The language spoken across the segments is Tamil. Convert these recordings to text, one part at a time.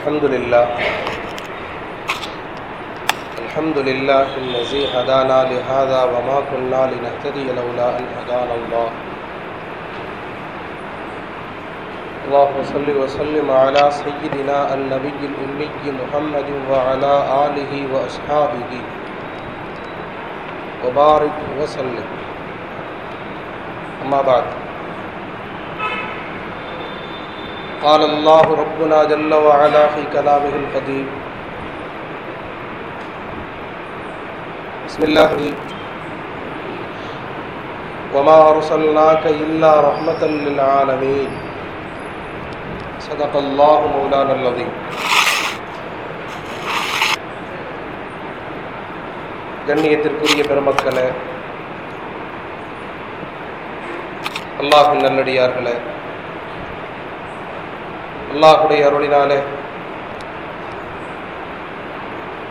الحمد لله. الحمد لله الذي هدانا لهذا وما كنا لنهتدي لولا أن هدانا الله. اللهم صل وسلم على سيدنا النبي الأمي محمد وعلى آله وأصحابه. وبارك وسلم. أما بعد. قال الله ربنا جل وعلا في كلامه القديم بسم الله وما أرسلناك إلا رحمة للعالمين صدق الله مولانا العظيم கண்ணியத்திற்குரிய பெருமக்களே அல்லாஹின் நல்லடியார்களே அல்லாஹுடைய அருளினாலே.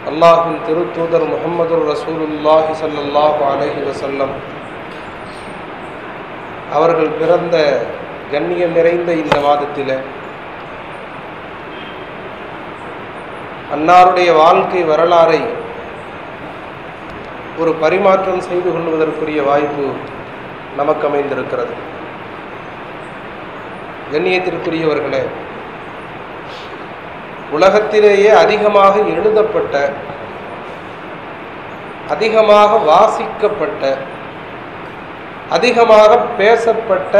அல்லாஹின் திருத்தூதர் முகமது ரசூலுல்லாஹி சல்லாஹு அலஹி வசல்லம் அவர்கள் பிறந்த கண்ணியம் நிறைந்த இந்த மாதத்தில் அன்னாருடைய வாழ்க்கை வரலாறை ஒரு பரிமாற்றம் செய்து கொள்வதற்குரிய வாய்ப்பு நமக்கு அமைந்திருக்கிறது. கண்ணியத்திற்குரியவர்களே உலகத்திலேயே அதிகமாக எழுதப்பட்ட அதிகமாக வாசிக்கப்பட்ட அதிகமாக பேசப்பட்ட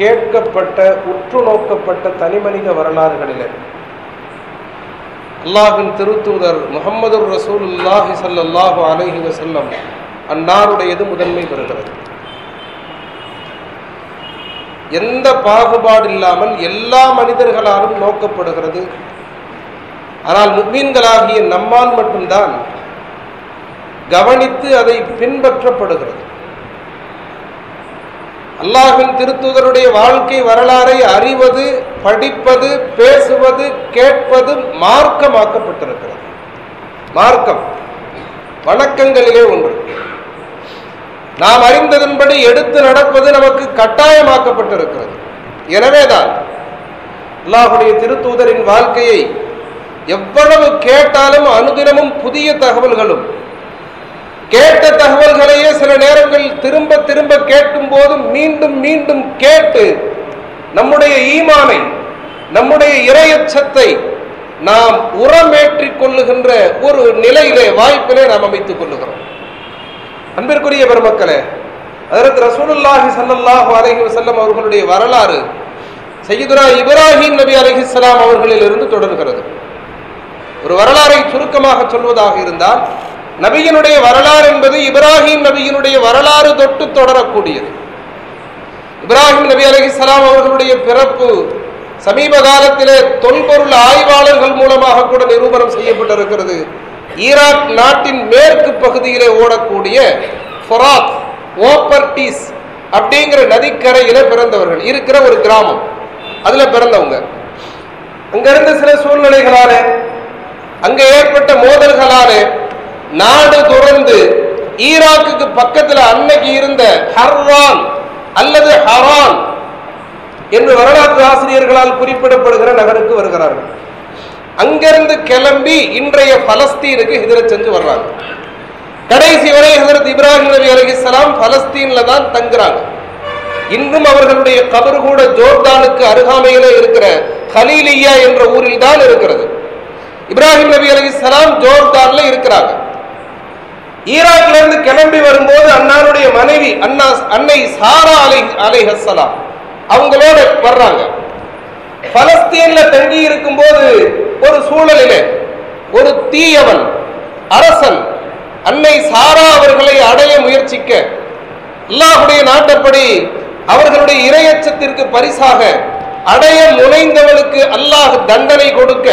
கேட்கப்பட்ட உற்று நோக்கப்பட்ட தனிமனித வரலாறுகளில். அல்லாஹின் திருத்தூதர் முகமது ரசூல் அல்லாஹி சல்லாஹு அலஹி வசல்லம் அன்னாருடையது முதன்மை பெறுகிறது? எந்த பாகுபாடு இல்லாமல் எல்லா மனிதர்களாலும் நோக்கப்படுகிறது ஆனால் முக்மீன்களாகிய நம்மால் மட்டும்தான் கவனித்து அதை பின்பற்றப்படுகிறது. அல்லாஹின் திருத்தூதருடைய வாழ்க்கை வரலாறை அறிவது படிப்பது பேசுவது கேட்பது மார்க்கமாக்கப்பட்டிருக்கிறது. மார்க்கம் வணக்கங்களிலே ஒன்று. நாம் அறிந்ததன்படி எடுத்து நடப்பது நமக்கு கட்டாயமாக்கப்பட்டிருக்கிறது. எனவேதான் அல்லாஹுடைய திருத்தூதரின் வாழ்க்கையை எவ்வளவு கேட்டாலும் அனுதினமும் புதிய தகவல்களும். கேட்ட தகவல்களையே சில நேரங்கள் திரும்ப திரும்ப கேட்கும் போது மீண்டும் மீண்டும் கேட்டு நம்முடைய ஈமானை நம்முடைய இரையச்சத்தை நாம் உரமேற்றிக் கொள்ளுகின்ற ஒரு நிலையிலே வாய்ப்பிலே நாம் அமைத்துக் கொள்ளுகிறோம். அன்பிற்குரிய பெருமக்களே அதற்கு ரசூலுல்லாஹி சல்லாஹூ அலஹி வசல்லம் அவர்களுடைய வரலாறு சையதுரா இப்ராஹிம் நபி அலஹிஸ்லாம் அவர்களில் இருந்து தொடர்கிறது. ஒரு வரலாறை சுருக்கமாக சொல்வதாக இருந்தால் நபியினுடைய வரலாறு என்பது இப்ராஹிம் நபியினுடைய வரலாறு தொட்டு தொடரக்கூடியது. இப்ராஹிம் நபி அலஹிஸ்லாம் அவர்களுடைய பிறப்பு சமீப காலத்திலே தொல்பொருள் ஆய்வாளர்கள் மூலமாக கூட நிரூபணம் செய்யப்பட்டிருக்கிறது. ஈராக் நாட்டின் மேற்கு பகுதியிலே ஓடக்கூடிய ஃபொராத் ஓப்பர்டீஸ் அப்படிங்கிற நதிக்கரையில பிறந்தவர்கள். இருக்கிற ஒரு கிராமம். அதுல பிறந்தவங்க. அங்கிருந்த சில சூழ்நிலைகளால அங்க ஏற்பட்ட மோதல்களாலே நாடு துறந்து ஈராக்குக்கு பக்கத்தில் அன்னைக்கு இருந்த ஹர்வான் அல்லது ஹரான் என்று வரலாற்று ஆசிரியர்களால் குறிப்பிடப்படுகிற நகருக்கு வருகிறார்கள். அங்கிருந்து கிளம்பி இன்றைய பலஸ்தீனுக்கு ஹிதர செஞ்சு வர்றாங்க. கடைசி வரை ஹசரத் இப்ராஹிம் நபி அலிஸ்லாம் பலஸ்தீன்ல தான் தங்குறாங்க. இன்றும் அவர்களுடைய கபர் கூட ஜோர்தானுக்கு அருகாமையில இருக்கிற ஹலீலியா என்ற ஊரில் தான் இருக்கிறது. இப்ராஹிம் நபி அலிஸ்லாம் ஜோர்தான்ல இருக்கிறாங்க. ஈராக்ல இருந்து கிளம்பி வரும்போது அண்ணாருடைய மனைவி அண்ணா அன்னை சாரா அலை அலை ஹசலாம் அவங்களோட வர்றாங்க. பலஸ்தீன்ல தங்கி இருக்கும் போது ஒரு சூழலிலே ஒரு தீயவன் அரசன் அன்னை சாரா அவர்களை அடைய முயற்சிக்க அல்லாஹுடைய நாட்டப்படி அவர்களுடைய இரையச்சத்திற்கு பரிசாக அடைய முனைந்தவனுக்கு அல்லாஹ் தண்டனை கொடுக்க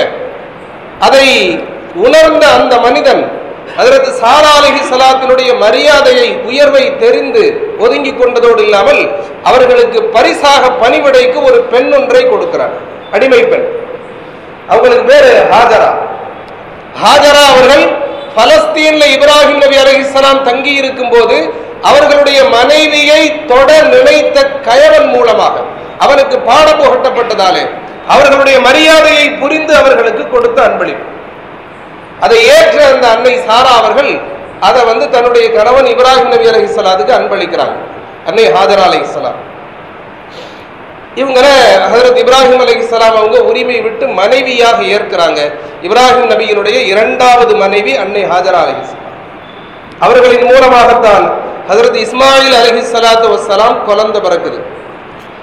அதை உணர்ந்த அந்த மனிதன் அதற்கு சாராலகி சலாத்தினுடைய மரியாதையை உயர்வை தெரிந்து ஒதுங்கி கொண்டதோடு இல்லாமல் அவர்களுக்கு பரிசாக பணிவிடைக்கு ஒரு பெண் ஒன்றை கொடுக்கிறார் அடிமை பெண். அவங்களுக்கு பேரு ஹாஜரா. ஹாஜரா அவர்கள் பலஸ்தீன்ல இப்ராஹிம் நபி அலிஸ்லாம் தங்கி இருக்கும் போது அவர்களுடைய மனைவியை தொட நினைத்த கயவன் மூலமாக அவனுக்கு பாடம் புகட்டப்பட்டதாலே அவர்களுடைய மரியாதையை புரிந்து அவர்களுக்கு கொடுத்த அன்பளிப்பு. அதை ஏற்ற அந்த அன்னை சாரா அவர்கள் அதை வந்து தன்னுடைய கணவன் இப்ராஹிம் நபி அலைஹிஸ்ஸலாத்துக்கு அன்பளிக்கிறாங்க. அன்னை ஹாஜரா அலைஹிஸ்ஸலாம் இவங்கள ஹசரத் இப்ராஹிம் அலைஹிஸ்ஸலாம் அவங்க உரிமை விட்டு மனைவியாக ஏற்கிறாங்க. இப்ராஹிம் நபியினுடைய இரண்டாவது மனைவி அன்னை ஹாஜரா அலைஹிஸ்ஸலாம் அவர்களின் மூலமாகத்தான் ஹசரத் இஸ்மாயில் அலைஹிஸ்ஸலாத்து வசலாம் குழந்தை பிறக்குது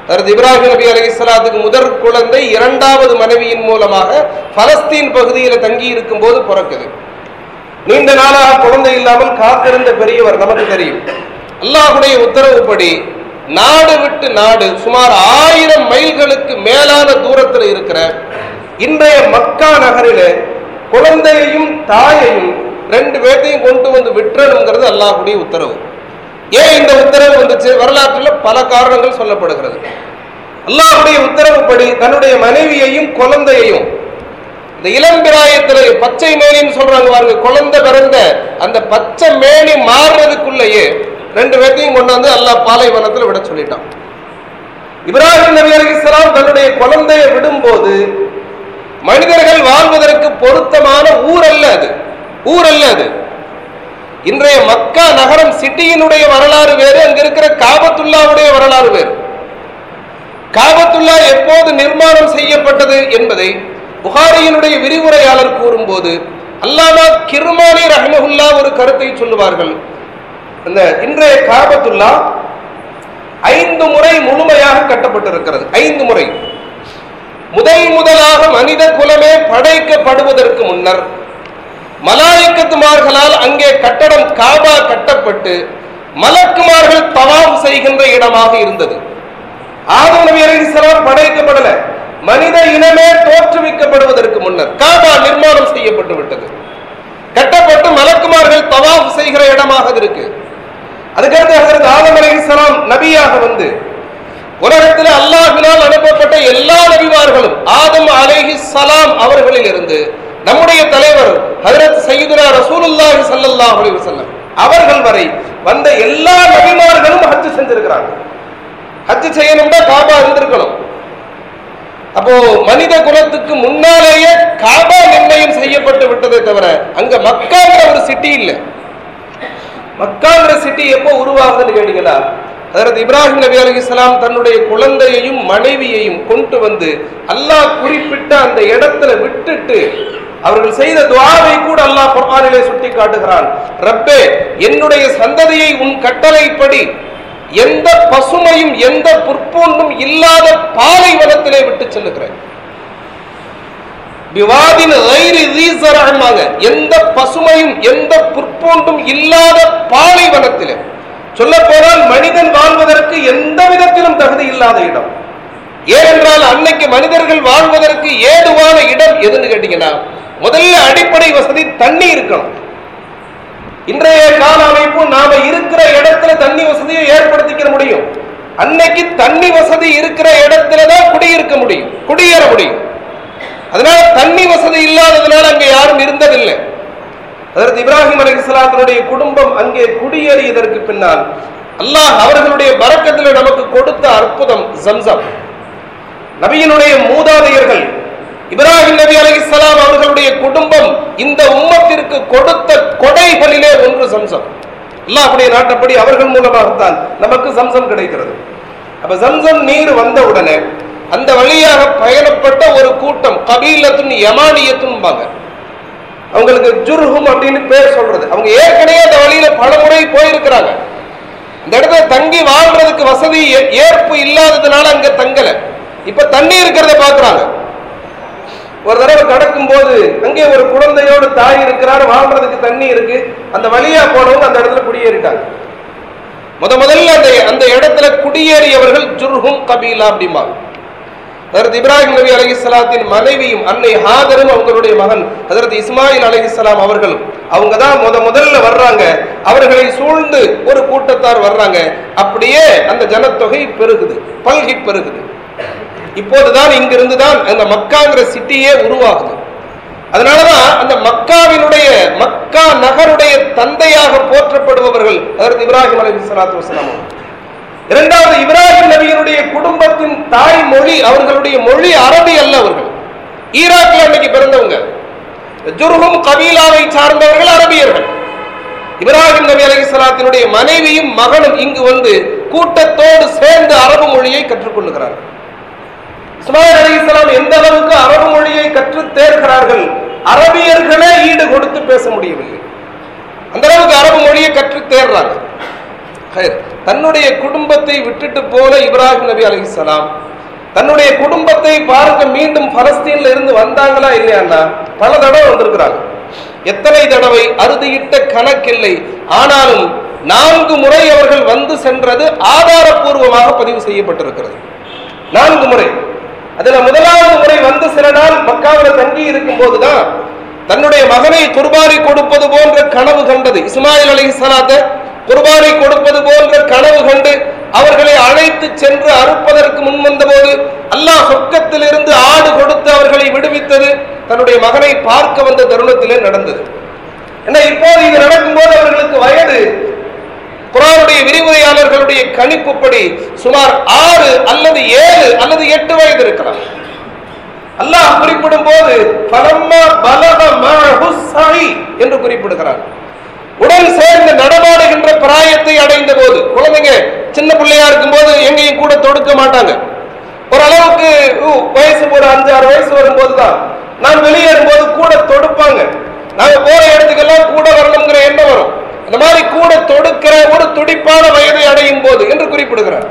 ஹஜரத் இப்ராஹிம் நபி அலைஹிஸ்ஸலாத்துக்கு முதற் குழந்தை இரண்டாவது மனைவியின் மூலமாக பலஸ்தீன் பகுதியில் தங்கி இருக்கும் போது பிறக்குது. நீண்ட நாளாக குழந்தை இல்லாமல் காத்திருந்த பெரியவர் நமக்கு தெரியும். அல்லாஹுடைய உத்தரவுப்படி நாடு விட்டு நாடு சுமார் ஆயிரம் மைல்களுக்கு மேலான தூரத்தில் இருக்கிற இன்றைய மக்கா நகரிலே குழந்தையையும் தாயையும் ரெண்டு பேர்த்தையும் கொண்டு வந்து விட்டுறணுங்கிறது அல்லாஹுடைய உத்தரவு. ஏன் இந்த உத்தரவு வந்துச்சு? வரலாற்றில் பல காரணங்கள் சொல்லப்படுகிறது. அல்லாஹுடைய உத்தரவுப்படி தன்னுடைய மனைவியையும் குழந்தையையும் இந்த இளம்பிராயத்தில் பச்சை மேனின்னு சொல்றாங்க பாருங்க குழந்தை பிறந்த அந்த பச்சை மேனி மாறுறதுக்குள்ளேயே ரெண்டு பேர்த்தையும் கொண்டு வந்து அல்லாஹ் பாலைவனத்தில் விட சொல்லிட்டான். இப்ராஹிம் நபி அலிஸ்லாம் தன்னுடைய குழந்தையை விடும்போது மனிதர்கள் வாழ்வதற்கு பொருத்தமான ஊர் அல்ல அது. ஊர் அல்ல அது. இன்றைய மக்கா நகரம் சிட்டியினுடைய வரலாறு வேறு அங்க இருக்கிற காபத்துல்லாவுடைய வரலாறு வேறு. காபத்துல்லா எப்போது நிர்மாணம் செய்யப்பட்டது என்பதை புகாரியினுடைய விரிவுரையாளர் கூறும்போது அல்லாமா கிருமானி ரஹ்மஹுல்லா ஒரு கருத்தை சொல்லுவார்கள். இந்த இன்றைய காபத்துல்லா ஐந்து முறை முழுமையாக கட்டப்பட்டிருக்கிறது. ஐந்து முறை. முதல் முதலாக மனித குலமே படைக்கப்படுவதற்கு முன்னர் மலாயக்கத்துமார்களால் அங்கே கட்டடம் காபா கட்டப்பட்டு மலக்குமார்கள் தவாப் செய்கின்ற இடமாக இருந்தது. ஆதம் நபி அலைஹிஸ்ஸலாம் படைக்கப்படல. மனித இனமே தோற்றுவிக்கப்படுவதற்கு முன்னர் காபா நிர்மாணம் செய்யப்பட்டு விட்டது. கட்டப்பட்டு மலக்குமார்கள் தவாப் செய்கிற இடமாக இருக்கு. அதுக்கடுத்து ஹசரத் ஆதம் அலைஹிஸ்ஸலாம் நபியாக வந்து உலகத்தில் அல்லாஹினால் அனுப்பப்பட்ட எல்லா நபிமார்களும் ஆதம் அலைஹிஸ்ஸலாம் அவர்களில் இருந்து நம்முடைய தலைவர் ஹதரத் சையதுனா ரசூலுல்லாஹி ஸல்லல்லாஹு அலைஹி வஸல்லம் அவர்கள் வரை வந்த எல்லா நபிமார்களும் ஹஜ் செஞ்சிருக்கிறாங்க. ஹஜ் செய்யணும்னா காபா இருந்திருக்கணும். அப்போ மனித குலத்துக்கு முன்னாலேயே காபா நிர்ணயம் செய்யப்பட்டு விட்டதை தவிர அங்க மக்காங்கிற ஒரு சிட்டி இல்லை. மக்காங்கிற சிட்டி எப்போ உருவாகுதுன்னு கேட்டீங்கன்னா அதற்கு இப்ராஹிம் நபி இஸ்லாம் தன்னுடைய குழந்தையையும் மனைவியையும் கொண்டு வந்து அல்லாஹ் குறிப்பிட்ட அந்த இடத்துல விட்டுட்டு அவர்கள் செய்த துவாவை கூட அல்லாஹ் குர்ஆனிலே சுட்டி காட்டுகிறான் ரப்பே என்னுடைய சந்ததியை உன் கட்டளைப்படி எந்த பசுமையும் எந்த புற்பூண்டும் இல்லாத பாலைவனத்திலே விட்டு செல்லுகிறேன். எந்த பசுமையும் எந்த புற்பூண்டும் இல்லாத பாலைவனத்திலே சொல்ல போனால் மனிதன் வாழ்வதற்கு எந்த விதத்திலும் தகுதி இல்லாத இடம். ஏனென்றால் அன்னைக்கு மனிதர்கள் வாழ்வதற்கு ஏதுவான இடம் எதுன்னு கேட்டீங்கன்னா முதல்ல அடிப்படை வசதி தண்ணி இருக்கணும். இன்றைய கால அமைப்பு நாம இருக்கிற இடத்துல தண்ணி வசதியை ஏற்படுத்திக்க முடியும். அன்னைக்கு தண்ணி வசதி இருக்கிற இடத்துல தான் குடியிருக்க முடியும். குடியேற முடியும். அதனால தண்ணி வசதி இல்லாததுனால அங்கே யாரும் இருந்ததில்லை. அதற்கு இப்ராஹிம் அலைஹிஸ்ஸலாத்தினுடைய குடும்பம் அங்கே குடியேறியதற்கு பின்னால் அல்லாஹ் அவர்களுடைய பறக்கத்தில் நமக்கு கொடுத்த அற்புதம் ஜம்சம். நபியினுடைய மூதாதையர்கள் இப்ராஹிம் நபி அலைஹிஸ்ஸலாம் அவர்களுடைய குடும்பம் இந்த உம்மத்திற்கு கொடுத்த கொடைகளிலே ஒன்று சம்சம். அல்லாஹ்வுடைய நாட்டப்படி அவர்கள் மூலமாகத்தான் நமக்கு சம்சம் கிடைக்கிறது. அப்ப சம்சம் நீர் வந்த உடனே அந்த வழியாக பயணப்பட்ட ஒரு கூட்டம் கபீலத்துன் யமானியத்துன்பாங்க. அவங்களுக்கு ஜுர்ஹும் அப்படின்னு பேர் சொல்றது. அவங்க ஏற்கனவே அந்த வழியில பல முறை போயிருக்கிறாங்க. இந்த இடத்துல தங்கி வாழ்றதுக்கு வசதி ஏ- ஏற்பு இல்லாததுனால அங்க தங்கல. இப்ப தண்ணி இருக்கிறத பாக்குறாங்க. ஒரு தடவை கடக்கும் போது அங்கே ஒரு குழந்தையோடு தாய் இருக்கிறார் வாழ்றதுக்கு தண்ணி இருக்கு. அந்த வழியா போனவங்க அந்த இடத்துல குடியேறிட்டாங்க. முத முதல்ல அந்த அந்த இடத்துல குடியேறியவர்கள் ஜுர்ஹும் கபீலா அப்படிம்பாங்க. ஹதரத் இப்ராஹிம் நபி அலைஹிஸ்ஸலாத்தின் மனைவியும் அன்னை ஹாதரும் அவங்களுடைய மகன் ஹதரத் இஸ்மாயில் அலைஹிஸ்ஸலாம் அவர்களும் அவங்க தான் முத முதல்ல வர்றாங்க. அவர்களை சூழ்ந்து ஒரு கூட்டத்தார் வர்றாங்க. அப்படியே அந்த ஜனத்தொகை பெருகுது பல்கி பெருகுது. இப்போதுதான் இங்கிருந்து தான் அந்த மக்காங்கிற சிட்டியே உருவாகுது. அதனாலதான் அந்த மக்காவினுடைய மக்கா நகருடைய தந்தையாக போற்றப்படுபவர்கள் அதற்கு இப்ராஹிம் அலி சலாத்து வஸலாம் இரண்டாவது இப்ராஹிம் நபியினுடைய குடும்பத்தின் தாய் மொழி அவர்களுடைய மொழி அரபி அல்ல அவர்கள். ஈராக்ல அன்னைக்கு பிறந்தவங்க. ஜுர்ஹும் கபீலாவை சார்ந்தவர்கள் அரபியர்கள். இப்ராஹிம் நபி அலைஹிஸ்ஸலாத்தினுடைய மனைவியும் மகனும் இங்கு வந்து கூட்டத்தோடு சேர்ந்து அரபு மொழியை கற்றுக்கொள்ளுகிறார்கள் இஸ்மாயில் இஸ்லாம் எந்த அளவுக்கு அரபு மொழியை கற்றுத் தேர்கிறார்கள் அரபியர்களே ஈடு கொடுத்து பேச முடியவில்லை. அந்த அளவுக்கு அரபு மொழியை கற்றுத் தேர்றாங்க தன்னுடைய குடும்பத்தை விட்டுட்டு போல இப்ராஹிம் நபி அலைஹிஸ்ஸலாம் தன்னுடைய குடும்பத்தை பார்க்க மீண்டும் பலஸ்தீன்ல இருந்து வந்தாங்களா இல்லையாண்டா? பல தடவை வந்திருக்கிறாங்க. எத்தனை தடவை? அறுதியிட்ட கணக்கில்லை ஆனாலும் நான்கு முறை அவர்கள் வந்து சென்றது ஆதாரப்பூர்வமாக பதிவு செய்யப்பட்டிருக்கிறது. நான்கு முறை. அதுல முதலாவது முறை வந்து சில நாள் மக்காவில் தங்கி இருக்கும் போதுதான் தன்னுடைய மகனை குர்பானை கொடுப்பது போன்ற கனவு கண்டது. இஸ்மாயில் அலி சலாத்த குர்பானி கொடுப்பது போன்ற கனவு கண்டு அவர்களை அழைத்து சென்று அறுப்பதற்கு முன்வந்த போது அல்லாஹ் சொர்க்கத்திலிருந்து ஆடு கொடுத்து அவர்களை விடுவித்தது. தன்னுடைய மகனை பார்க்க வந்த தருணத்திலே நடந்தது. ஏன்னா இப்போது இது நடக்கும்போது அவர்களுக்கு வயது குரானுடைய விரிவுரையாளர்களுடைய கணிப்புப்படி சுமார் ஆறு அல்லது ஏழு அல்லது எட்டு வயது இருக்கலாம். அல்லாஹ் குறிப்பிடும் போது என்று குறிப்பிடுகிறார். உடல் சேர்ந்து நடமாடுகின்ற பிராயத்தை அடைந்த போது குழந்தைங்க சின்ன பிள்ளையா இருக்கும் போது எங்கேயும் கூட தொடுக்க மாட்டாங்க. ஓரளவுக்கு வயசு ஒரு அஞ்சு ஆறு வயசு வரும்போது தான் நான் வெளியேறும் போது கூட தொடுப்பாங்க. நாங்க போற இடத்துக்கெல்லாம் கூட வரணுங்கிற எண்ணம் வரும். கூட தொடுக்கிற ஒரு துடிப்பான வயதை அடையும் போது என்று குறிப்பிடுகிறார்.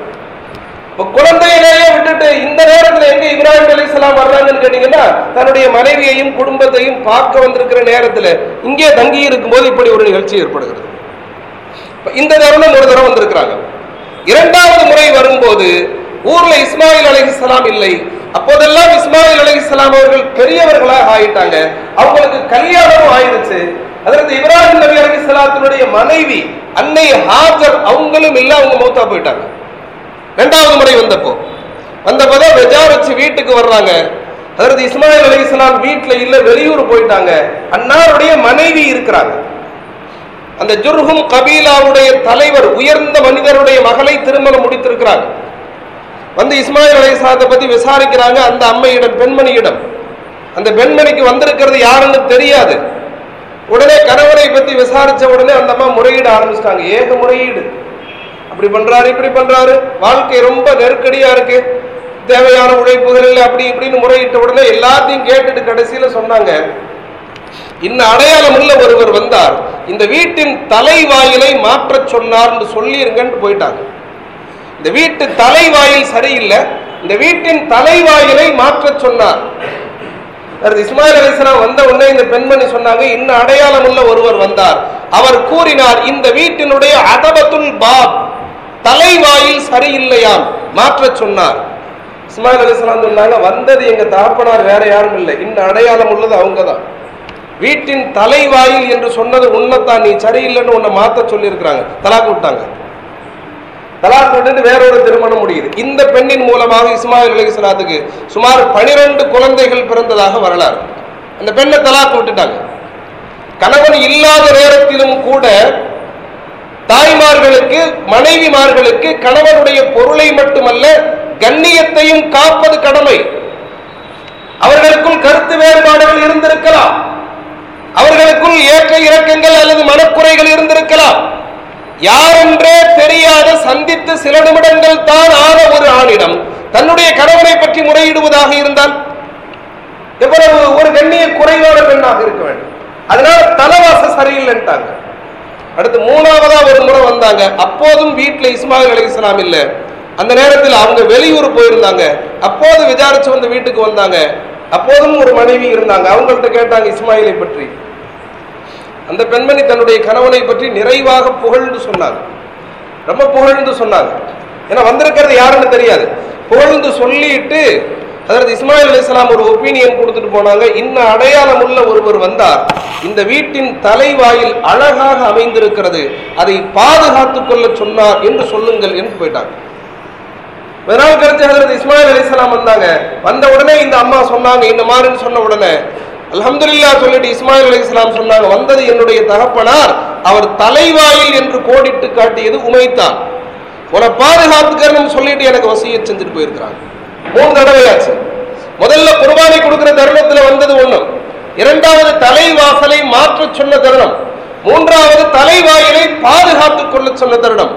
இப்ப குழந்தையிலேயே விட்டுட்டு இந்த நேரத்தில் எங்க இப்ராஹிம் அலைஹிஸ்ஸலாம் வர்றாங்கன்னு கேட்டீங்கன்னா தன்னுடைய மனைவியையும் குடும்பத்தையும் பார்க்க வந்திருக்கிற நேரத்தில் இங்கே தங்கி இருக்கும் போது இப்படி ஒரு நிகழ்ச்சி ஏற்படுகிறது. இந்த தருணம் ஒரு தரம் வந்திருக்கிறாங்க. இரண்டாவது முறை வரும்போது ஊர்ல இஸ்மாயில் அலைஹிஸ்ஸலாம் இல்லை. அப்போதெல்லாம் இஸ்மாயில் அலைஹிஸ்ஸலாம் அவர்கள் பெரியவர்களாக ஆயிட்டாங்க. அவங்களுக்கு கல்யாணமும் ஆயிடுச்சு அதற்கு இப்ராஹிம் நபி சலாத்தினுடைய மனைவி அன்னை ஹாஜர் அவங்களும் இல்ல அவங்க மௌத்தா போயிட்டாங்க. ரெண்டாவது முறை வந்தப்போ. வந்தப்பதான் வச்சு வீட்டுக்கு வர்றாங்க. அதற்கு இஸ்மாயில் அலைஹிஸ்ஸலாம் வீட்டுல இல்ல வெளியூர் போயிட்டாங்க. அன்னாருடைய மனைவி இருக்கிறாங்க. அந்த ஜுர்ஹும் கபீலாவுடைய தலைவர் உயர்ந்த மனிதருடைய மகளை திருமணம் முடித்திருக்கிறாங்க வந்து இஸ்மாயில் அலைஹிஸ்ஸலாத்தை பத்தி விசாரிக்கிறாங்க அந்த அம்மையிடம் பெண்மணியிடம். அந்த பெண்மணிக்கு வந்திருக்கிறது யாருன்னு தெரியாது. உடனே கணவரை பத்தி விசாரிச்ச உடனே அந்த அம்மா முறையிட ஆரம்பிச்சிட்டாங்க. ஏக முறையீடு. அப்படி பண்றாரு இப்படி பண்றாரு. வாழ்க்கை ரொம்ப நெருக்கடியா இருக்கு. தேவையான உழைப்புகள் இல்லை அப்படி இப்படின்னு முறையிட்ட உடனே எல்லாத்தையும் கேட்டுட்டு கடைசியில சொன்னாங்க. இன்ன அடையாளம் உள்ள ஒருவர் வந்தார். இந்த வீட்டின் தலைவாயிலை மாற்ற சொன்னார்னு சொல்லிருங்கன்னு போயிட்டாங்க. இந்த வீட்டு தலைவாயில் சரியில்லை. இந்த வீட்டின் தலைவாயிலை மாற்றச் சொன்னார். இஸ்மாயில் அலிஸ்லாம் வந்த உடனே இந்த பெண்மணி சொன்னாங்க இன்னும் அடையாளம் உள்ள ஒருவர் வந்தார். அவர் கூறினார் இந்த வீட்டினுடைய அதபத்துல் பாப் தலைவாயில் சரியில்லையாம். மாற்றச் சொன்னார். இஸ்மாயில் அலிஸ்லாம் சொன்னாங்க வந்தது எங்க தகப்பனார் வேற யாரும் இல்லை. இன்னும் அடையாளம் உள்ளது அவங்க தான். வீட்டின் தலைவாயில் என்று சொன்னது உன்னைத்தான் நீ சரியில்லைன்னு உன்னை மாத்த சொல்லியிருக்கிறாங்க. தலாக்கு விட்டாங்க. தலாக் விட்டுட்டு வேறொரு திருமணம் முடியுது. இந்த பெண்ணின் மூலமாக இஸ்மாயில் அலிஸ்லாத்துக்கு சுமார் பனிரெண்டு குழந்தைகள் பிறந்ததாக வரலாறு. அந்த பெண்ணை தலாக் விட்டுட்டாங்க. கணவன் இல்லாத நேரத்திலும் கூட தாய்மார்களுக்கு மனைவிமார்களுக்கு கணவனுடைய பொருளை மட்டுமல்ல கண்ணியத்தையும் காப்பது கடமை. அவர்களுக்குள் கருத்து வேறுபாடுகள் இருந்திருக்கலாம். அவர்களுக்குள் ஏற்ற இறக்கங்கள் அல்லது மனக்குறைகள் இருந்திருக்கலாம். யாரென்றே தெரியாத சந்தித்து சில நிமிடங்கள் தான் ஆன ஒரு ஆணிடம். தன்னுடைய கணவனை பற்றி முறையிடுவதாக இருந்தால் எவ்வளவு ஒரு கண்ணிய குறைவான பெண்ணாக இருக்க வேண்டும். அதனால தலைவாச சரியில்லைன்ட்டாங்க. அடுத்து மூணாவதா ஒரு முறை வந்தாங்க. அப்போதும் வீட்டுல இஸ்மாயில் செல்லாமல் இல்லை. அந்த நேரத்தில் அவங்க வெளியூர் போயிருந்தாங்க. அப்போது விசாரிச்சு வந்து வீட்டுக்கு வந்தாங்க. அப்போதும் ஒரு மனைவி இருந்தாங்க. அவங்கள்ட்ட கேட்டாங்க இஸ்மாயிலை பற்றி. அந்த பெண்மணி தன்னுடைய கணவனை பற்றி நிறைவாக புகழ்ந்து சொன்னாங்க ரொம்ப புகழ்ந்து சொன்னாங்க ஏன்னா வந்திருக்கிறது யாருன்னு தெரியாது. புகழ்ந்து சொல்லிட்டு அதற்கு இஸ்மாயில் அலிஸ்லாம் ஒரு ஒப்பீனியன் கொடுத்துட்டு போனாங்க. இன்ன அடையாளம் உள்ள ஒருவர் வந்தார். இந்த வீட்டின் தலைவாயில் அழகாக அமைந்திருக்கிறது. அதை பாதுகாத்துக் கொள்ள சொன்னார் என்று சொல்லுங்கள் என்று போயிட்டாங்க இதனால் கழிச்சு ஹதரத் இஸ்மாயில் அலிஸ்லாம் வந்தாங்க. வந்த உடனே இந்த அம்மா சொன்னாங்க இந்த மாதிரின்னு சொன்ன உடனே அலமதுல்லா சொல்லிட்டு இஸ்மாயில் அலைஹிஸ்ஸலாம் சொன்னாங்க வந்தது என்னுடைய தகப்பனார் அவர் தலைவாயில் என்று கோடிட்டு காட்டியது உமைத்தான் உன பாதுகாத்துக்கணும்னு சொல்லிட்டு எனக்கு வசிய செஞ்சுட்டு போயிருக்கிறாங்க. மூணு தடவையாச்சு முதல்ல குர்பானி கொடுக்கிற தருணத்துல வந்தது ஒண்ணு. இரண்டாவது தலைவாசலை மாற்ற சொன்ன தருணம். மூன்றாவது தலைவாயிலை பாதுகாத்துக் கொள்ள சொன்ன தருணம்.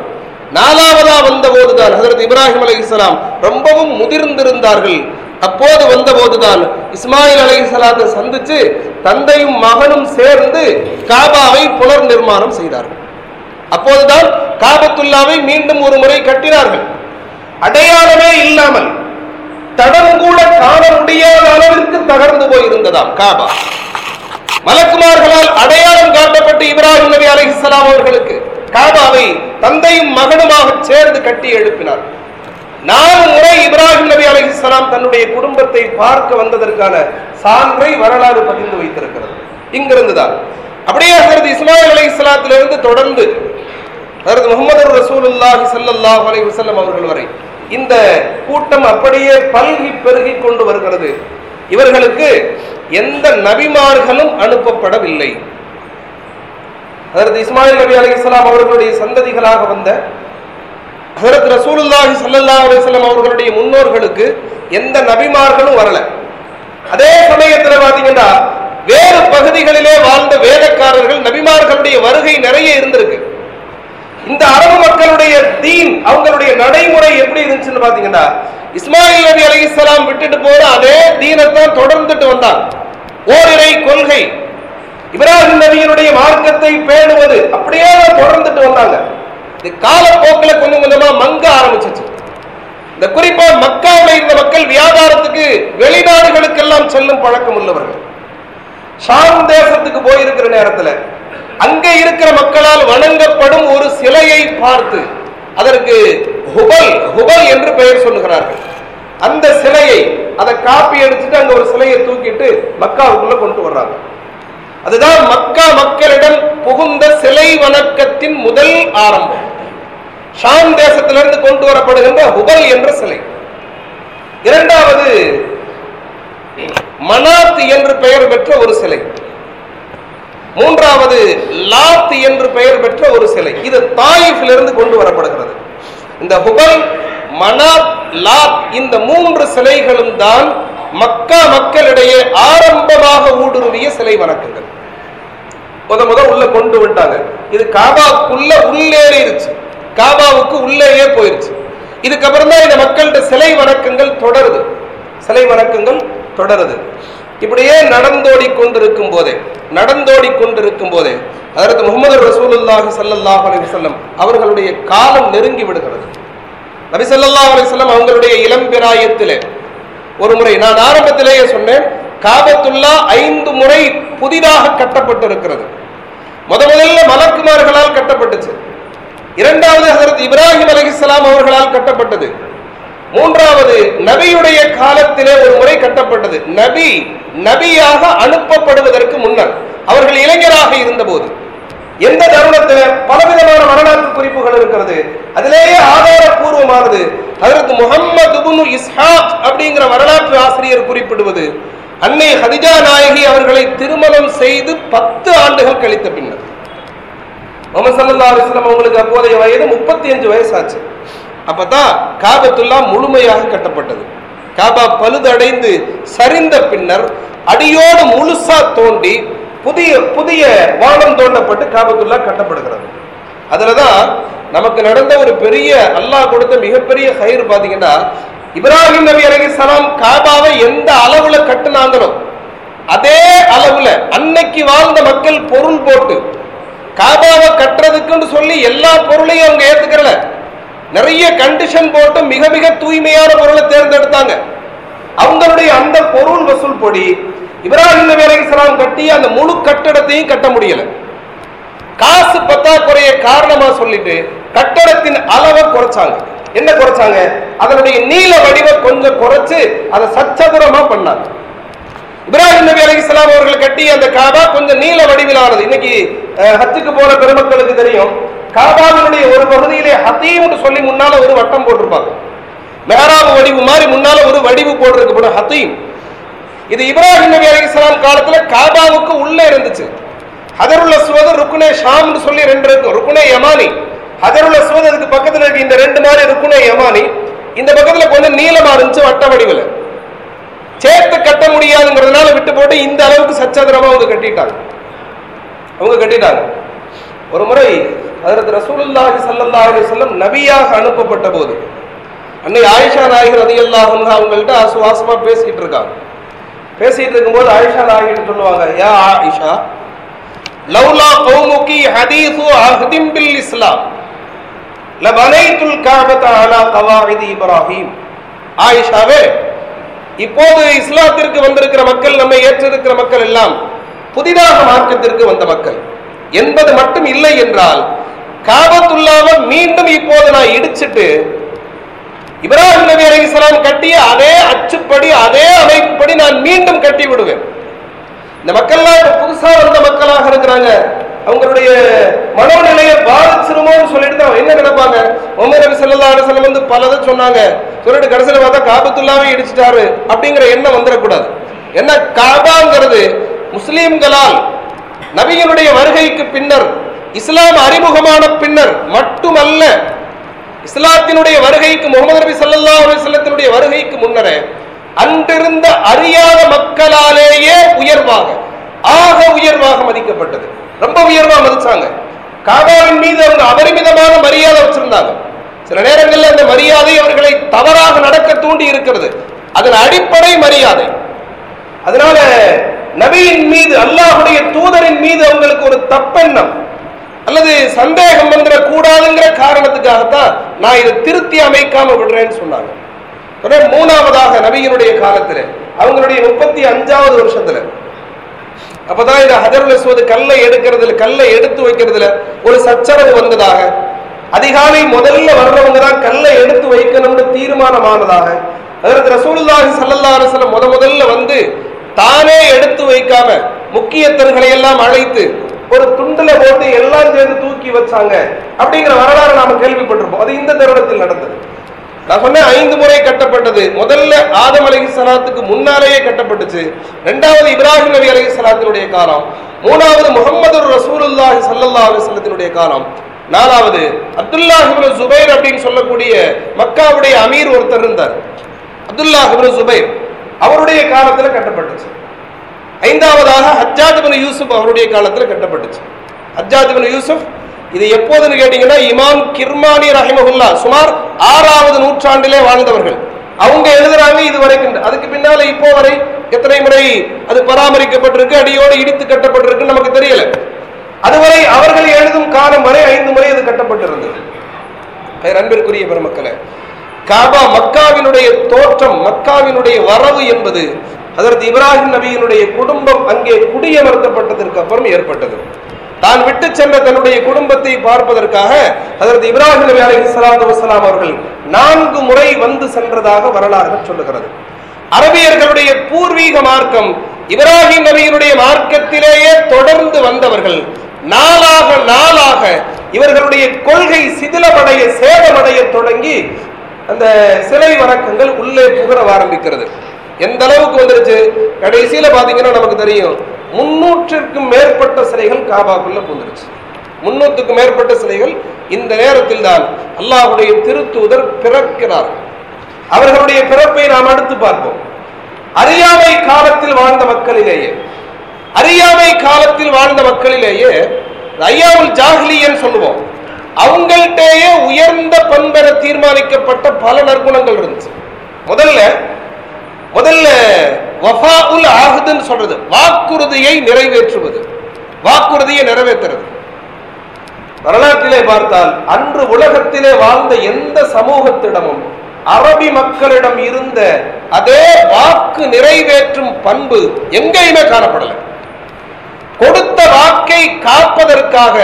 நாலாவதா வந்த போதுதான் ஹசரத் இப்ராஹிம் அலை இஸ்லாம் ரொம்பவும் முதிர்ந்திருந்தார்கள். அப்போது வந்த போதுதான் இஸ்மாயில் அலை சந்திச்சு தந்தையும் மகனும் சேர்ந்து காபாவை புனர் நிர்மாணம் செய்தார்கள். அப்போதுதான் காபத்துல்லாவை மீண்டும் ஒரு முறை கட்டினார்கள். அடையாளமே இல்லாமல் தடம் கூட காண முடியாத அளவிற்கு தகர்ந்து போயிருந்ததாம் காபா. மலக்குமார்களால் அடையாளம் காட்டப்பட்டு இப்ராஹிம் நபி அலைஹிஸ்ஸலாம் அவர்களுக்கு காபாவை தந்தையும் மகனுமாக சேர்ந்து கட்டி எழுப்பினார். நாலு முறை இப்ராஹிம் நபி அலைஹிஸ்ஸலாம் தன்னுடைய குடும்பத்தை பார்க்க வந்ததற்கான சான்றை வரலாறு பதிந்து வைத்திருக்கிறது. இங்கிருந்து தான். அப்படியே ஹசரத் இஸ்மாயில் அலைஹிஸ்ஸலாத்திலிருந்து தொடர்ந்து ஹசரத் முகமது ரசூலுல்லாஹி சல்லாஹ் அலி வசல்லம் அவர்கள் வரை இந்த கூட்டம் அப்படியே பல்கி பெருகி கொண்டு வருகிறது. இவர்களுக்கு எந்த நபிமார்களும் அனுப்பப்படவில்லை. ஹசரத் இஸ்மாயில் நபி அலைஹிஸ்ஸலாம் அவர்களுடைய சந்ததிகளாக வந்த ஹசரத் ரசூலுல்லாஹி சல்லா அலைஹி அவர்களுடைய முன்னோர்களுக்கு எந்த நபிமார்களும் வரல. அதே சமயத்தில் பார்த்தீங்கன்னா வேறு பகுதிகளிலே வாழ்ந்த வேலைக்காரர்கள் நபிமார்களுடைய வருகை நிறைய இருந்திருக்கு. இந்த அரபு மக்களுடைய தீன் அவங்களுடைய நடைமுறை எப்படி இருந்துச்சுன்னு பாத்தீங்கன்னா இஸ்மாயில் நபி அலைஹிஸ்ஸலாம் விட்டுட்டு போற அதே தீனத்தான் தொடர்ந்துட்டு வந்தாங்க ஓரிரை கொள்கை. இப்ராஹிம் நபியினுடைய மார்க்கத்தை பேணுவது அப்படியே தொடர்ந்துட்டு வந்தாங்க. இது காலப்போக்கில் கொஞ்சம் கொஞ்சமா மங்க ஆரம்பிச்சிச்சு. இந்த குறிப்பா மக்காவில் இருந்த மக்கள் வியாபாரத்துக்கு வெளிநாடுகளுக்கெல்லாம் செல்லும் பழக்கம் உள்ளவர்கள். ஷாம் தேசத்துக்கு போயிருக்கிற நேரத்தில் அங்க இருக்கிற மக்களால் வணங்கப்படும் ஒரு சிலையை பார்த்து அதற்கு ஹுபல் ஹுபல் என்று பெயர் சொல்லுகிறார்கள். அந்த சிலையை அதை காப்பி அடிச்சுட்டு அங்க ஒரு சிலையை தூக்கிட்டு மக்காவுக்குள்ள கொண்டு வர்றாங்க. அதுதான் மக்கா மக்களிடம் புகுந்த சிலை வணக்கத்தின் முதல் ஆரம்பம். ஷாம் தேசத்திலிருந்து கொண்டு வரப்படுகின்ற ஹுபல் என்ற சிலை. இரண்டாவது மனாத் என்று பெயர் பெற்ற ஒரு சிலை. மூன்றாவது லாத் என்று பெயர் பெற்ற ஒரு சிலை. இது தாயிஃபிலிருந்து கொண்டு வரப்படுகிறது. இந்த ஹுபல் மனாத் லாத் இந்த மூன்று சிலைகளும் தான் மக்கா மக்களிடையே ஆரம்பமாக ஊடுருவிய சிலை வணக்கங்கள். முத முத உள்ள கொண்டு விட்டாங்க இது காபாக்குள்ள உள்ளேறிடுச்சு காபாவுக்கு உள்ளேயே போயிருச்சு. இதுக்கப்புறம் தான் இந்த மக்கள்கிட்ட சிலை வணக்கங்கள் தொடருது. சிலை வணக்கங்கள் தொடருது. இப்படியே நடந்தோடி கொண்டிருக்கும் போதே நடந்தோடி கொண்டிருக்கும் போதே அதற்கு முகமது ரசூலுல்லாஹி சல்லாஹ் அலைஹி வஸல்லம் அவர்களுடைய காலம் நெருங்கி விடுகிறது. நபி சல்லாஹ் அலைஹி அவங்களுடைய இளம் பிராயத்திலே ஒரு முறை நான் ஆரம்பத்திலேயே சொன்னேன் காபத்துல்லா ஐந்து முறை புதிதாக கட்டப்பட்டிருக்கிறது. முத முதல்ல மலக்குமார்களால் கட்டப்பட்டுச்சு. இரண்டாவது ஹசரத் இப்ராஹிம் அலைஹிஸ்ஸலாம் அவர்களால் கட்டப்பட்டது. மூன்றாவது நபியுடைய காலத்திலே ஒரு முறை கட்டப்பட்டது. நபி நபியாக அனுப்பப்படுவதற்கு முன்னர் அவர்கள் இளைஞராக இருந்தபோது. எந்த தருணத்துல? பலவிதமான வரலாற்று குறிப்புகள் இருக்கிறது. அதிலேயே ஆதாரபூர்வமானது அதற்கு முகம்மது இப்னு இஸ்ஹாக் அப்படிங்கிற வரலாற்று ஆசிரியர் குறிப்பிடுவது அன்னை ஹதிஜா நாயகி அவர்களை திருமணம் செய்து பத்து ஆண்டுகள் கழித்த பின்னர். முகமது சல்லா அவங்களுக்கு அப்போதைய வயது முப்பத்தி அஞ்சு வயசாச்சு. அப்பதான் காபத்துல்லா முழுமையாக கட்டப்பட்டது. காபா பழுதடைந்து சரிந்த பின்னர் அடியோடு முழுசா தோண்டி புதிய புதிய வானம் தோண்டப்பட்டு காபத்துல்லா கட்டப்படுகிறது. அதுலதான் நமக்கு நடந்த ஒரு பெரிய அல்லாஹ் கொடுத்த மிகப்பெரிய கயிறு பாத்தீங்கன்னா இப்ராஹிம் நபி அலைஹிஸ்ஸலாம் காபாவை எந்த அளவுல கட்டுனாங்களோ அதே அளவுல அன்னைக்கு வாழ்ந்த மக்கள் பொருள் போட்டு காபாவை கட்டுறதுக்குன்னு சொல்லி எல்லா பொருளையும் அவங்க ஏத்துக்கறல. நிறைய கண்டிஷன் போட்டு மிக மிக தூய்மையான பொருளை தேர்ந்தெடுத்தாங்க. அவங்களுடைய அந்த பொருள் வசூல் பொடி இப்ராஹிம் நபி அலைஹிஸ்ஸலாம் கட்டி அந்த முழு கட்டடத்தையும் கட்ட முடியல. காசு பத்தாக்குறைய காரணமா சொல்லிட்டு கட்டடத்தின் அளவை குறைச்சாங்க. என்ன குறைச்சாங்க? அதனுடைய நீல வடிவை கொஞ்சம் குறைச்சு அதை சச்சதுரமா பண்ணாங்க. இப்ராஹிம் நபி அலிஸ்லாம் அவர்கள் கட்டி அந்த காபா கொஞ்சம் நீல வடிவிலானது. இன்னைக்கு ஹஜ்ஜுக்கு போன பெருமக்களுக்கு தெரியும் காபாவினுடைய ஒரு பகுதியிலே ஹத்தீம்னு சொல்லி முன்னால ஒரு வட்டம் போட்டிருப்பாங்க. மெஹராபு வடிவு மாதிரி முன்னால ஒரு வடிவு போட்டிருக்கப்படும் ஹத்தீம் இது இப்ராஹிம் நபி அலைஹிஸ்ஸலாம் காலத்துல காபாவுக்கு உள்ளே இருந்துச்சு. ஹதருல் சுவது ருக்குனே ஷாம்னு சொல்லி ரெண்டு இருக்கும் ருக்குனே யமானி. ஹதருல் சுவது அதுக்கு பக்கத்துல இருக்கு. இந்த ரெண்டு மாதிரி ருக்குனே யமானி. இந்த பக்கத்துல கொஞ்சம் நீளமா இருந்துச்சு வட்ட வடிவில். சேர்த்து கட்ட முடியாதுங்கிறதுனால விட்டு போட்டு இந்த அளவுக்கு சச்சதுரமா அவங்க கட்டிட்டாங்க. அவங்க கட்டிட்டாங்க. ஒரு முறை அதற்கு ரசூலுல்லாஹி ஸல்லல்லாஹு அலைஹி வஸல்லம் நபியாக அனுப்பப்பட்ட போது அன்னை ஆயிஷா நாயகர் ரலியல்லாஹு அன்ஹா அவங்கள்ட்ட ஆசுவாசமா பேசிக்கிட்டு இருக்காங்க. பேசிட்டு இருக்கும்போது ஆயிஷா நாயகர் சொல்லுவாங்க யா ஆயிஷா லவ்லா கௌமுகி ஹதீசு அஹ்திம் பில் இஸ்லாம் லபனைத்துல் காபத அலா கவாஹிதி இப்ராஹிம். ஆயிஷாவே இப்போது இஸ்லாத்திற்கு வந்திருக்கிற மக்கள் நம்மை ஏற்றிருக்கிற மக்கள் எல்லாம் புதிதாக மார்க்கத்திற்கு வந்த மக்கள். என்பது மட்டும் இல்லை என்றால் காபத்துல்லாவை மீண்டும் இப்போது நான் இடிச்சிட்டு இப்ராஹிம் நபி அலைஹிஸ்ஸலாம் கட்டிய அதே அச்சுப்படி அதே அமைப்புப்படி நான் மீண்டும் கட்டி விடுவேன். இந்த மக்கள்லாம் இப்ப புதுசாக வந்த மக்களாக இருக்கிறாங்க. அவங்களுடைய மனோநிலையை பாதிச்சிருமோன்னு சொல்லிட்டு தான் என்ன நினைப்பாங்க? உமர் நபி ஸல்லல்லாஹு அலைஹி வந்து பலதை சொன்னாங்க. சொல்லிட்டு கடைசியில் பார்த்தா காபத்துல்லாவே இடிச்சிட்டாரு அப்படிங்கிற எண்ணம் வந்துடக்கூடாது என்ன காபாங்கிறது முஸ்லிம்களால் நபியினுடைய வருகைக்கு பின்னர் இஸ்லாம் அறிமுகமான பின்னர் மட்டுமல்ல இஸ்லாத்தினுடைய வருகைக்கு முகமது நபி சல்லா அலுவலத்தினுடைய வருகைக்கு முன்னரே அன்றிருந்த அறியாத மக்களாலேயே உயர்வாக ஆக உயர்வாக மதிக்கப்பட்டது. ரொம்ப உயர்வா மதிச்சாங்க. காபாவின் மீது அவங்க அபரிமிதமான மரியாதை வச்சிருந்தாங்க. சில நேரங்களில் அந்த மரியாதை அவர்களை தவறாக நடக்க தூண்டி இருக்கிறது. அதன் அடிப்படை மரியாதை. அதனால நபியின் மீது அல்லாஹுடைய தூதரின் மீது அவங்களுக்கு ஒரு தப்பெண்ணம். அல்லது சந்தேகம் வந்துட கூடாதுங்கிற காரணத்துக்காகத்தான் நான் இதை திருத்தி அமைக்காம விடுறேன்னு சொன்னாங்க. உடனே மூணாவதாக நபியினுடைய காலத்துல அவங்களுடைய முப்பத்தி அஞ்சாவது வருஷத்துல. அப்பதான் இந்த ஹஜருல் அஸ்வது கல்லை எடுக்கிறதுல கல்லை எடுத்து வைக்கிறதுல ஒரு சச்சரவு வந்ததாக. அதிகாலை முதல்ல வர்றவங்க தான் கல்லை எடுத்து வைக்கணும்னு தீர்மானமானதாக. அதற்கு ரசூலுல்லாஹி ஸல்லல்லாஹு அலைஹி வஸல்லம் முத முதல்ல வந்து தானே எடுத்து வைக்காம முக்கியத்தர்களை எல்லாம் அழைத்து ஒரு துண்டுல போட்டு எல்லாம் சேர்ந்து தூக்கி வச்சாங்க அப்படிங்கிற வரலாறு நாம கேள்விப்பட்டிருப்போம். அது இந்த தருணத்தில் நடந்தது. நான் சொன்னேன் ஐந்து முறை கட்டப்பட்டது. முதல்ல ஆதம் அலகி சலாத்துக்கு முன்னாலேயே கட்டப்பட்டுச்சு. ரெண்டாவது இப்ராஹிம் நபி அலகி சலாத்தினுடைய காலம். மூணாவது முகமது ரசூலுல்லாஹி சல்லல்லா அலைஹி காலம். நாலாவது அப்துல்லாஹ் ஜுபைர் அப்படின்னு சொல்லக்கூடிய மக்காவுடைய அமீர் ஒருத்தர் இருந்தார். Abdullah Zubair. அவருடைய காலத்துல கட்டப்பட்டுச்சு. ஐந்தாவதாக ஹஜ்ஜாஜ் யூசுப் அவருடைய காலத்துல கட்டப்பட்டுச்சு. ஹஜ்ஜாஜ் யூசுப் இது எப்போதுன்னு கேட்டீங்கன்னா இமாம் கிர்மானி ரஹிமஹுல்லா சுமார் ஆறாவது நூற்றாண்டிலே வாழ்ந்தவர்கள். அவங்க எழுதுறாங்க இது வரைக்கும். அதுக்கு பின்னால இப்போ வரை எத்தனை முறை அது பராமரிக்கப்பட்டிருக்கு அடியோடு இடித்து கட்டப்பட்டிருக்கு நமக்கு தெரியல. அதுவரை அவர்கள் எழுதும் காலம் வரை ஐந்து முறை அது கட்டப்பட்டிருந்தது. அன்பிற்குரிய பெருமக்களை காபா மக்காவினுடைய தோற்றம் மக்காவினுடைய வரவு என்பது அதற்கு இப்ராஹிம் நபியினுடைய குடும்பம் அங்கே குடியமர்த்தப்பட்டதற்கு அப்புறம் ஏற்பட்டது. தான் விட்டு சென்ற தன்னுடைய குடும்பத்தை பார்ப்பதற்காக அதற்கு இப்ராஹிம் நபி அலி ஸலாத்து அவர்கள் நான்கு முறை வந்து சென்றதாக வரலாறு சொல்லுகிறது. அரபியர்களுடைய பூர்வீக மார்க்கம் இப்ராஹிம் நபியினுடைய மார்க்கத்திலேயே தொடர்ந்து வந்தவர்கள் நாளாக நாளாக இவர்களுடைய கொள்கை சிதிலமடைய சேதமடைய தொடங்கி அந்த சிலை வணக்கங்கள் உள்ளே புகர ஆரம்பிக்கிறது. எந்த அளவுக்கு வந்துருச்சு? கடைசியில பாத்தீங்கன்னா நமக்கு தெரியும். முன்னூற்றுக்கும் மேற்பட்ட சிலைகள் காபாக்குள்ள புந்துருச்சு. முன்னூற்றுக்கும் மேற்பட்ட சிலைகள் இந்த நேரத்தில் தான் அல்லாஹுடைய திருத்தூதர் பிறக்கிறார். அவர்களுடைய பிறப்பை நாம் அடுத்து பார்ப்போம். அறியாமை காலத்தில் வாழ்ந்த மக்களிலேயே அறியாமை காலத்தில் வாழ்ந்த மக்களிலேயே ஐயாவுல் ஜாஹ்லியன் சொல்லுவோம். அவங்கள்ட்டேயே உயர்ந்த பண்பெற தீர்மானிக்கப்பட்ட பல நற்குணங்கள் இருந்துச்சு. முதல்ல முதல்ல வஃபா உல் ஆகுதுன்னு சொல்றது வாக்குறுதியை நிறைவேற்றுவது. வாக்குறுதியை நிறைவேற்றுறது. வரலாற்றிலே பார்த்தால் அன்று உலகத்திலே வாழ்ந்த எந்த சமூகத்திடமும் அரபி மக்களிடம் இருந்த அதே வாக்கு நிறைவேற்றும் பண்பு எங்கேயுமே காணப்படலை. கொடுத்த வாக்கை காப்பதற்காக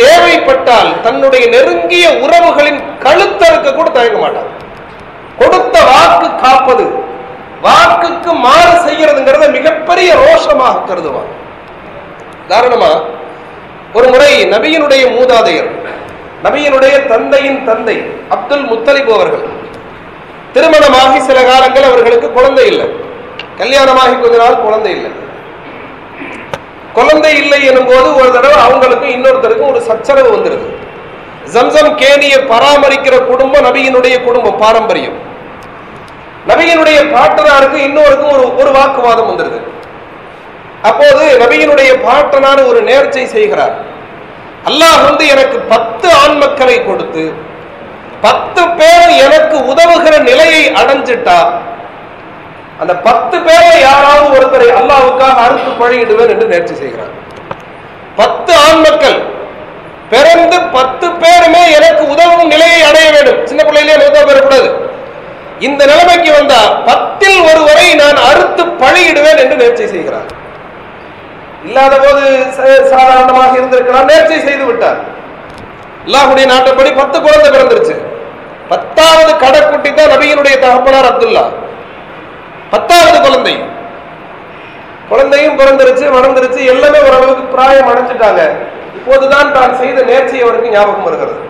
தேவைப்பட்டால் தன்னுடைய நெருங்கிய உறவுகளின் கழுத்தறுக்க கூட தயங்க மாட்டார். கொடுத்த வாக்கு காப்பது வாக்குக்கு மாறு செய்யறதுங்கிறத மிகப்பெரிய ரோஷமாக கருதுவாங்க காரணமா ஒரு முறை நபியினுடைய மூதாதையர் நபியினுடைய தந்தையின் தந்தை அப்துல் முத்தலிப் அவர்கள் திருமணமாகி சில காலங்கள் அவர்களுக்கு குழந்தை இல்லை. கல்யாணமாகி கொஞ்ச நாள் குழந்தை இல்லை. குழந்தை இல்லை எனும் போது ஒரு தடவை அவங்களுக்கும் இன்னொருத்தருக்கும் ஒரு சச்சரவு வந்துருது. ஜம்சம் கேணியை பராமரிக்கிற குடும்பம் நபியினுடைய குடும்பம் பாரம்பரியம். நபியினுடைய பாட்டனாருக்கு இன்னொருக்கும் ஒரு ஒரு வாக்குவாதம் வந்துருது. அப்போது நபியினுடைய பாட்டனார் ஒரு நேர்ச்சை செய்கிறார். அல்லாஹ் வந்து எனக்கு பத்து ஆண் மக்களை கொடுத்து பத்து பேர் எனக்கு உதவுகிற நிலையை அடைஞ்சிட்டா அந்த பத்து பேரை யாராவது ஒருத்தரை அல்லாவுக்காக அறுத்து பழியிடுவேன் என்று நேர்ச்சி செய்கிறார். பத்து ஆண் மக்கள் பிறந்து பத்து பேருமே எனக்கு உதவும் நிலையை அடைய வேண்டும். சின்ன பிள்ளையிலே எனக்கு பெறக்கூடாது இந்த நிலைமைக்கு வந்தா பத்தில் ஒருவரை நான் அறுத்து பழியிடுவேன் என்று நேர்ச்சை செய்கிறார். இல்லாத போது ச- சாதாரணமாக இருந்திருக்கலாம். நேர்ச்சி செய்து விட்டார். அல்லாஹுடைய நாட்டப்படி பத்து குழந்தை பிறந்துருச்சு. பத்தாவது கடைக்குட்டி தான் நபியினுடைய தகப்பனார் அப்துல்லா. பத்தாவது குழந்தை. குழந்தையும் பிறந்துருச்சு வளர்ந்துருச்சு எல்லாமே ஓரளவுக்கு பிராயம் அடைஞ்சிட்டாங்க. இப்போதுதான் தான் செய்த நேர்ச்சியை அவருக்கு ஞாபகம் வருகிறது.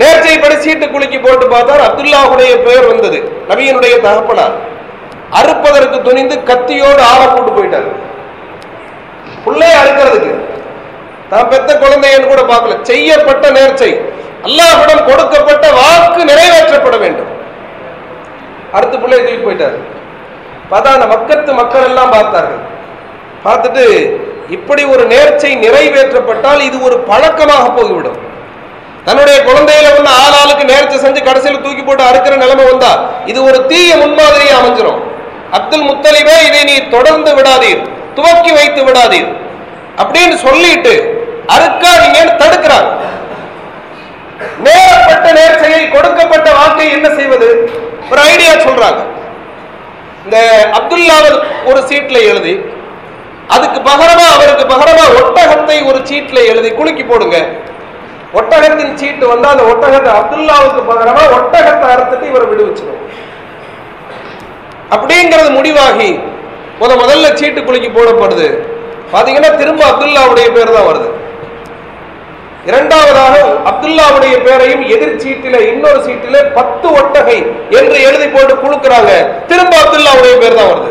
நேர்ச்சைப்படி சீட்டு குலுக்கி போட்டு பார்த்தால் அப்துல்லாவுடைய பெயர் வந்தது நபியினுடைய தகப்பனார். அறுப்பதற்கு துணிந்து கத்தியோடு ஆள கூட்டு போயிட்டார். புள்ளைய அறுக்கிறதுக்கு. தான் பெத்த குழந்தைன்னு கூட பார்க்கல. செய்யப்பட்ட நேர்ச்சை. அல்லாவிடம் கொடுக்கப்பட்ட வாக்கு நிறைவேற்றப்பட வேண்டும். அடுத்த பிள்ளைய தூக்கிட்டு போயிட்டார். பார்த்தா அந்த மக்கத்து மக்கள் எல்லாம் பார்த்தார்கள். பார்த்துட்டு இப்படி ஒரு நேர்ச்சை நிறைவேற்றப்பட்டால் இது ஒரு பழக்கமாக போய்விடும். தன்னுடைய குழந்தையில வந்து ஆளாளுக்கு நேர்ச்சை செஞ்சு கடைசியில் தூக்கி போட்டு அறுக்கிற நிலைமை வந்தா இது ஒரு தீய முன்மாதிரியை அமைஞ்சிடும் அப்துல் முத்தலிபே இதை நீ தொடர்ந்து விடாதீர். துவக்கி வைத்து விடாதீர். அப்படின்னு சொல்லிட்டு அறுக்காதீங்கன்னு தடுக்கிறாங்க நேரப்பட்ட நேர்ச்சையை கொடுக்கப்பட்ட வாக்கை என்ன செய்வது? ஒரு ஐடியா சொல்றாங்க. இந்த அப்துல்லாவை ஒரு சீட்ல எழுதி அதுக்கு பகரமா அவருக்கு பகரமா ஒட்டகத்தை ஒரு சீட்ல எழுதி குலுக்கி போடுங்க. ஒட்டகத்தின் சீட்டு வந்தா அந்த ஒட்டகத்தை அப்துல்லாவுக்கு பகரமா ஒட்டகத்தை அறுத்துட்டு இவரை விடுவிச்சிடும் அப்படிங்கிறது முடிவாகி முத முதல்ல சீட்டு குலுக்கி போடப்படுது. பாத்தீங்கன்னா திரும்ப அப்துல்லாவுடைய பேர் தான் வருது. இரண்டாவது அப்துல்லாவுடைய பேரையும் எதிர் சீட்டில இன்னொரு சீட்டில பத்து ஒட்டகை என்று எழுதி போட்டு குலுக்குறாங்க. திரும்ப அப்துல்லாவுடைய பேர் தான் வருது.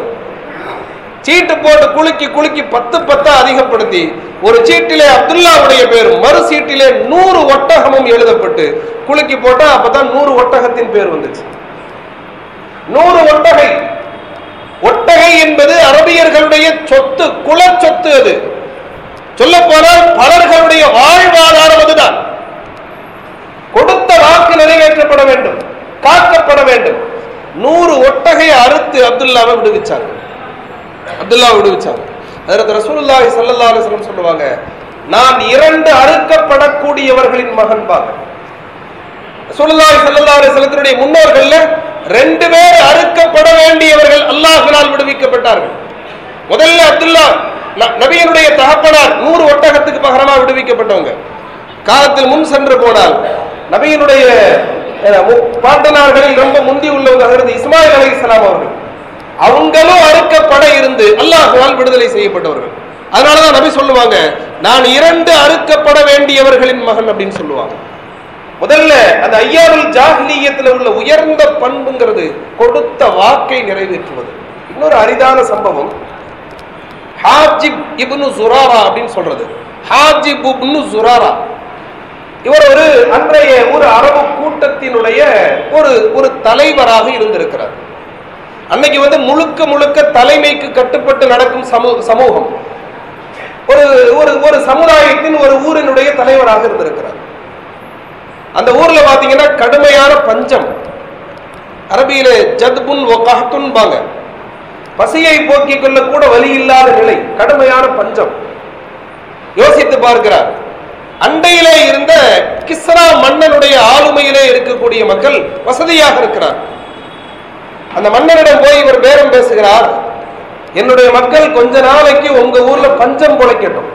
சீட்டு போட்டு குலுக்கி குலுக்கி பத்து பத்தா அதிகப்படுத்தி ஒரு சீட்டிலே அப்துல்லாவுடைய பேரும் மறு சீட்டிலே நூறு ஒட்டகமும் எழுதப்பட்டு குலுக்கி போட்டா அப்பதான் நூறு ஒட்டகத்தின் பேர் வந்துச்சு. நூறு ஒட்டகை. ஒட்டகை என்பது அரபியர்களுடைய சொத்து குல சொத்து அது. சொல்ல போனால் பலர்களுடைய வாழ்வாதாரம் அதுதான். கொடுத்த வாக்கு நிறைவேற்றப்பட வேண்டும். காக்கப்பட வேண்டும். நூறு ஒட்டகை அறுத்து அப்துல்லாவை விடுவிச்சாங்க. அப்துல்லா விடுவிச்சாங்க. அதற்கு ரசூலுல்லாஹி சல்லா அலைஹி சொல்லுவாங்க நான் இரண்டு அறுக்கப்படக்கூடியவர்களின் மகன் பாங்க ரசூலுல்லாஹி ஸல்லல்லாஹு செலுத்தினுடைய முன்னோர்கள்ல ரெண்டு பேர் அறுக்கப்பட வேண்டியவர்கள் அல்லாஹினால் விடுவிக்கப்பட்டார்கள். முதல்ல அப்துல்லா ந- நபியினுடைய தகப்பனார் நூறு ஒட்டகத்துக்கு பகரமா விடுவிக்கப்பட்டவங்க. காலத்தில் முன் சென்று போனால் நபியினுடைய பாட்டனார்களில் ரொம்ப முந்தி உள்ளவங்க ஹஜரத் இஸ்மாயில் இஸ்லாம் அவர்கள். அவங்களும் அறுக்கப்பட இருந்து அல்லாஹால் விடுதலை செய்யப்பட்டவர்கள். அதனாலதான் நபி சொல்லுவாங்க நான் இரண்டு அறுக்கப்பட வேண்டியவர்களின் மகன் அப்படின்னு சொல்லுவாங்க. முதல்ல அந்த ஐயாருல் ஜாஹிலியத்துல உள்ள உயர்ந்த பண்புங்கிறது கொடுத்த வாக்கை நிறைவேற்றுவது. இன்னொரு அரிதான சம்பவம் ஹாஜிப் இப்னு சுராரா அப்படின்னு சொல்றது. ஹாஜிப் இப்னு சுராரா இவர் ஒரு அன்றைய ஒரு அரபு கூட்டத்தினுடைய ஒரு ஒரு தலைவராக இருந்திருக்கிறார். அன்னைக்கு வந்து முழுக்க முழுக்க தலைமைக்கு கட்டுப்பட்டு நடக்கும் சமூ சமூகம். ஒரு ஒரு ஒரு சமுதாயத்தின் ஒரு ஊரினுடைய தலைவராக இருந்திருக்கிறார். அந்த ஊர்ல பாத்தீங்கன்னா கடுமையான பஞ்சம். அரபியில ஜத்புன் பாங்க பசியை போக்கிக் கொள்ள கூட வழி இல்லாத நிலை கடுமையான பஞ்சம். யோசித்து பார்க்கிறார். அண்டையிலே இருந்த கிஸ்ரா மன்னனுடைய ஆளுமையிலே இருக்கக்கூடிய மக்கள் வசதியாக இருக்கிறார். அந்த மன்னனிடம் போய் இவர் பேரம் பேசுகிறார். என்னுடைய மக்கள் கொஞ்ச நாளைக்கு உங்க ஊர்ல பஞ்சம் பொழைக்கட்டும்.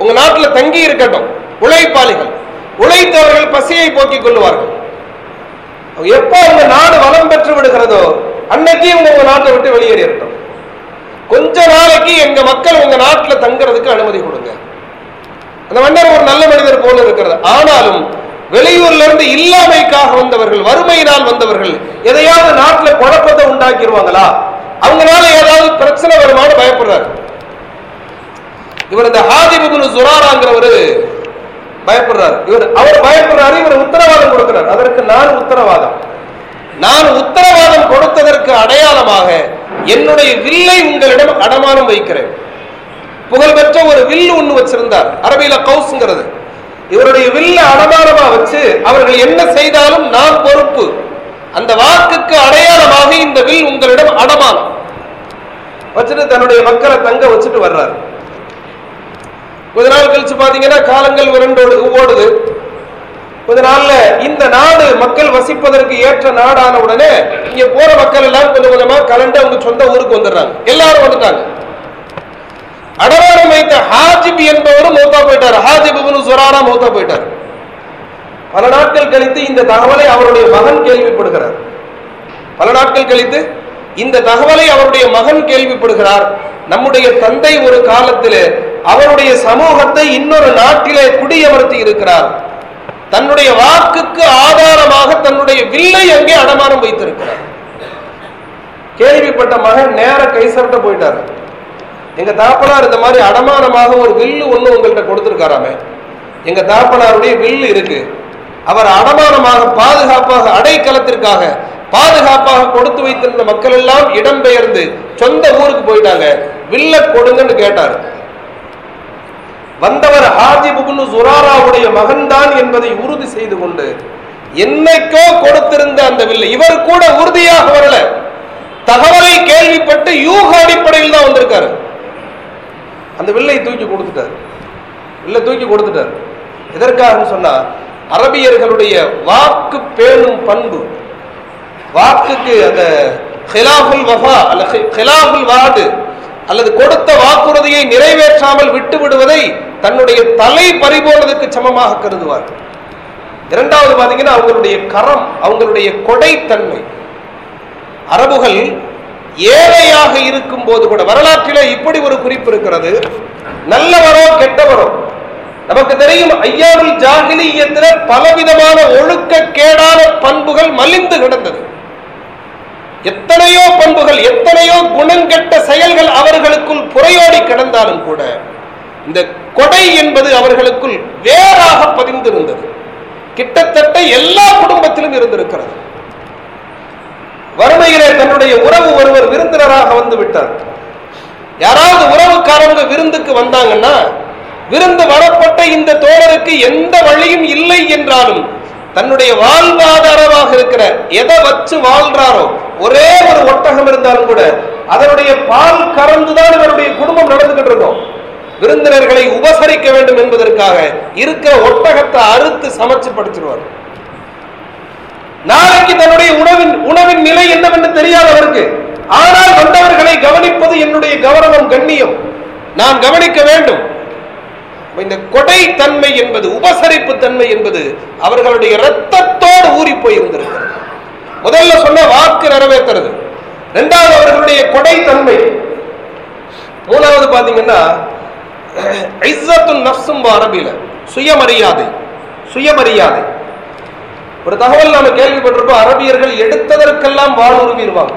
உங்க நாட்டுல தங்கி இருக்கட்டும். உழைப்பாளிகள். உழைத்தவர்கள் பசியை போக்கிக் கொள்வார்கள் எப்போ உங்க நாடு வளம் பெற்று விடுகிறதோ அன்னைக்கு உங்க உங்க நாட்டை விட்டு வெளியேறிடட்டும். கொஞ்ச நாளைக்கு எங்க மக்கள் உங்க நாட்டுல தங்குறதுக்கு அனுமதி கொடுங்க. அந்த மன்னர் ஒரு நல்ல மனிதர் போல இருக்கிறது ஆனாலும் வெளியூர்ல இருந்து இல்லாமைக்காக வந்தவர்கள் வறுமையினால் வந்தவர்கள் எதையாவது நாட்டுல குழப்பத்தை உண்டாக்கிடுவாங்களா? அவங்களால ஏதாவது பிரச்சனை வருமானு பயப்படுறாரு. இவர் இந்த ஹாதிபுகுனு சுராராங்கிறவரு பயப்படுறாரு. இவர் அவர் பயப்படுறாரு இவர் உத்தரவாதம் கொடுக்கிறார். அதற்கு நான் உத்தரவாதம். நான் உத்தரவாதம் கொடுத்ததற்கு அடையாளமாக என்னுடைய வில்லை உங்களிடம் அடமானம் வைக்கிறேன். புகழ்பெற்ற ஒரு வில்லு ஒண்ணு வச்சிருந்தார். அரபியில கவுஸ்ங்கிறது. இவருடைய வில்ல அடமானமா வச்சு அவர்கள் என்ன செய்தாலும் நான் பொறுப்பு. அந்த வாக்குக்கு அடையாளமாக இந்த வில் உங்களிடம் அடமானம் வச்சுட்டு தன்னுடைய மக்களை தங்க வச்சுட்டு வர்றாரு. கொஞ்ச நாள் கழிச்சு பாத்தீங்கன்னா காலங்கள் விரண்டோடு ஓடுது. கொஞ்ச நாள்ல இந்த நாடு மக்கள் வசிப்பதற்கு ஏற்ற நாடான உடனே இங்க போற மக்கள் எல்லாம் கொஞ்சம் கொஞ்சமா கலண்டு அவங்க சொந்த ஊருக்கு வந்துடுறாங்க. எல்லாரும் வந்துட்டாங்க. அடவாரம் வைத்த ஹாஜிப் என்பவரும் மூத்தா போயிட்டார். ஹாஜிப் இப்னு சுராரா போயிட்டார். பல நாட்கள் கழித்து இந்த தகவலை அவருடைய மகன் கேள்விப்படுகிறார். பல நாட்கள் கழித்து இந்த தகவலை அவருடைய மகன் கேள்விப்படுகிறார். நம்முடைய தந்தை ஒரு காலத்திலே அவருடைய சமூகத்தை இன்னொரு நாட்டிலே குடியமர்த்தி இருக்கிறார். தன்னுடைய வாக்குக்கு ஆதாரமாக தன்னுடைய வில்லை அங்கே அடமானம் வைத்திருக்கிறார். கேள்விப்பட்ட மகன் நேர கைசரட்ட போயிட்டாரு. எங்க தாப்பனார் இந்த மாதிரி அடமானமாக ஒரு வில்லு ஒண்ணு உங்கள்கிட்ட கொடுத்துருக்காராமே. எங்க தாப்பனாருடைய வில்லு இருக்கு. அவர் அடமானமாக பாதுகாப்பாக அடைக்கலத்திற்காக பாதுகாப்பாக கொடுத்து வைத்திருந்த மக்கள் எல்லாம் இடம்பெயர்ந்து சொந்த ஊருக்கு போயிட்டாங்க. வில்ல கொடுங்கன்னு கேட்டார். வந்தவர் ஹாஜி புகுனு சுராராவுடைய மகன்தான் என்பதை உறுதி செய்து கொண்டு என்னைக்கோ கொடுத்திருந்த அந்த வில்லை இவர் கூட உறுதியாக வரல. தகவலை கேள்விப்பட்டு யூக அடிப்படையில் தான் வந்திருக்காரு. அந்த வில்லை தூக்கி கொடுத்துட்டார். வில்லை தூக்கி கொடுத்துட்டார். எதற்காக சொன்னா அரபியர்களுடைய வாக்கு பேணும் பண்பு. வாக்குக்கு அந்த ஹிலாஃபுல் வஃபா அல்ல ஹிலாஃபுல் வாடு அல்லது கொடுத்த வாக்குறுதியை நிறைவேற்றாமல் விட்டு விடுவதை தன்னுடைய தலை பறிபோனதுக்கு சமமாக கருதுவார். இரண்டாவது பாத்தீங்கன்னா அவங்களுடைய கரம் அவங்களுடைய கொடைத்தன்மை. அரபுகள் ஏழையாக இருக்கும் போது கூட வரலாற்றிலே இப்படி ஒரு குறிப்பு இருக்கிறது. நல்லவரோ கெட்டவரோ. நமக்கு தெரியும் ஐயாவில் ஜாகிலியத்துல பலவிதமான ஒழுக்க கேடான பண்புகள் மலிந்து கிடந்தது. எத்தனையோ பண்புகள் எத்தனையோ குணங்கெட்ட செயல்கள் அவர்களுக்குள் புறையோடி கிடந்தாலும் கூட இந்த கொடை என்பது அவர்களுக்குள் வேறாக பதிந்திருந்தது. கிட்டத்தட்ட எல்லா குடும்பத்திலும் இருந்திருக்கிறது. வறுமையிலே தன்னுடைய உறவு ஒருவர் விருந்தினராக வந்து விட்டார். யாராவது உறவுக்காரங்க விருந்துக்கு வந்தாங்கன்னா விருந்து வரப்பட்ட இந்த தோழருக்கு எந்த வழியும் இல்லை என்றாலும் தன்னுடைய வாழ்வாதாரமாக இருக்கிற எதை வச்சு வாழ்றாரோ ஒரே ஒரு ஒட்டகம் இருந்தாலும் கூட அதனுடைய பால் கறந்துதான் இவருடைய குடும்பம் நடந்துகிட்டு இருக்கும். விருந்தினர்களை உபசரிக்க வேண்டும் என்பதற்காக இருக்கிற ஒட்டகத்தை அறுத்து சமைச்சு படுத்துருவார் நாளைக்கு தன்னுடைய உணவின் உணவின் நிலை என்னவென்று தெரியாது அவருக்கு ஆனால் வந்தவர்களை கவனிப்பது என்னுடைய கௌரவம் கண்ணியம். நான் கவனிக்க வேண்டும். இந்த கொடை தன்மை என்பது உபசரிப்பு தன்மை என்பது அவர்களுடைய இரத்தத்தோடு ஊறி போயிருந்திருக்கிறது முதல்ல சொன்ன வாக்கு நிறைவேற்றுறது. இரண்டாவது அவர்களுடைய கொடை தன்மை. மூணாவது பார்த்தீங்கன்னா இஸ்ஸத்துன் நஃப்ஸும் அரபில சுயமரியாதை சுயமரியாதை. ஒரு தகவல் நாம கேள்விப்பட்டிருப்போம் அரபியர்கள் எடுத்ததற்கெல்லாம் வாழ்வுருவிடுவாங்க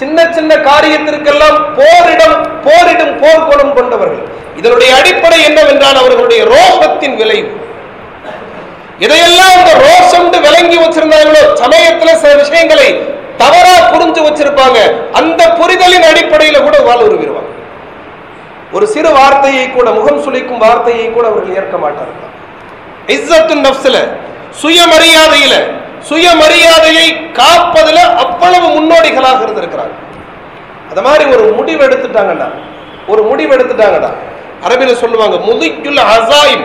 சின்ன சின்ன காரியத்திற்கெல்லாம் போரிடம் போரிடும் போர்க்குணம் கொண்டவர்கள். இதனுடைய அடிப்படை என்னவென்றால் அவர்களுடைய ரோசத்தின் விளைவு. இதையெல்லாம் அந்த ரோஷம் விளங்கி வச்சிருந்தாங்களோ சமயத்துல சில விஷயங்களை தவறா புரிஞ்சு வச்சிருப்பாங்க. அந்த புரிதலின் அடிப்படையில கூட வாழ்வுருவிடுவாங்க ஒரு சிறு வார்த்தையை கூட முகம் சுளிக்கும் வார்த்தையை கூட அவர்கள் ஏற்க மாட்டார்கள். இஸ்ஸத்து நப்ஸ்ல சுயமரியாதையில சுயமரியாதையை காப்பதுல அவ்வளவு முன்னோடிகளாக இருந்திருக்கிறாங்க அது மாதிரி ஒரு முடிவு எடுத்துட்டாங்கடா. ஒரு முடிவு எடுத்துட்டாங்கடா. அரபில சொல்லுவாங்க முதிக்குல் அசாயம்.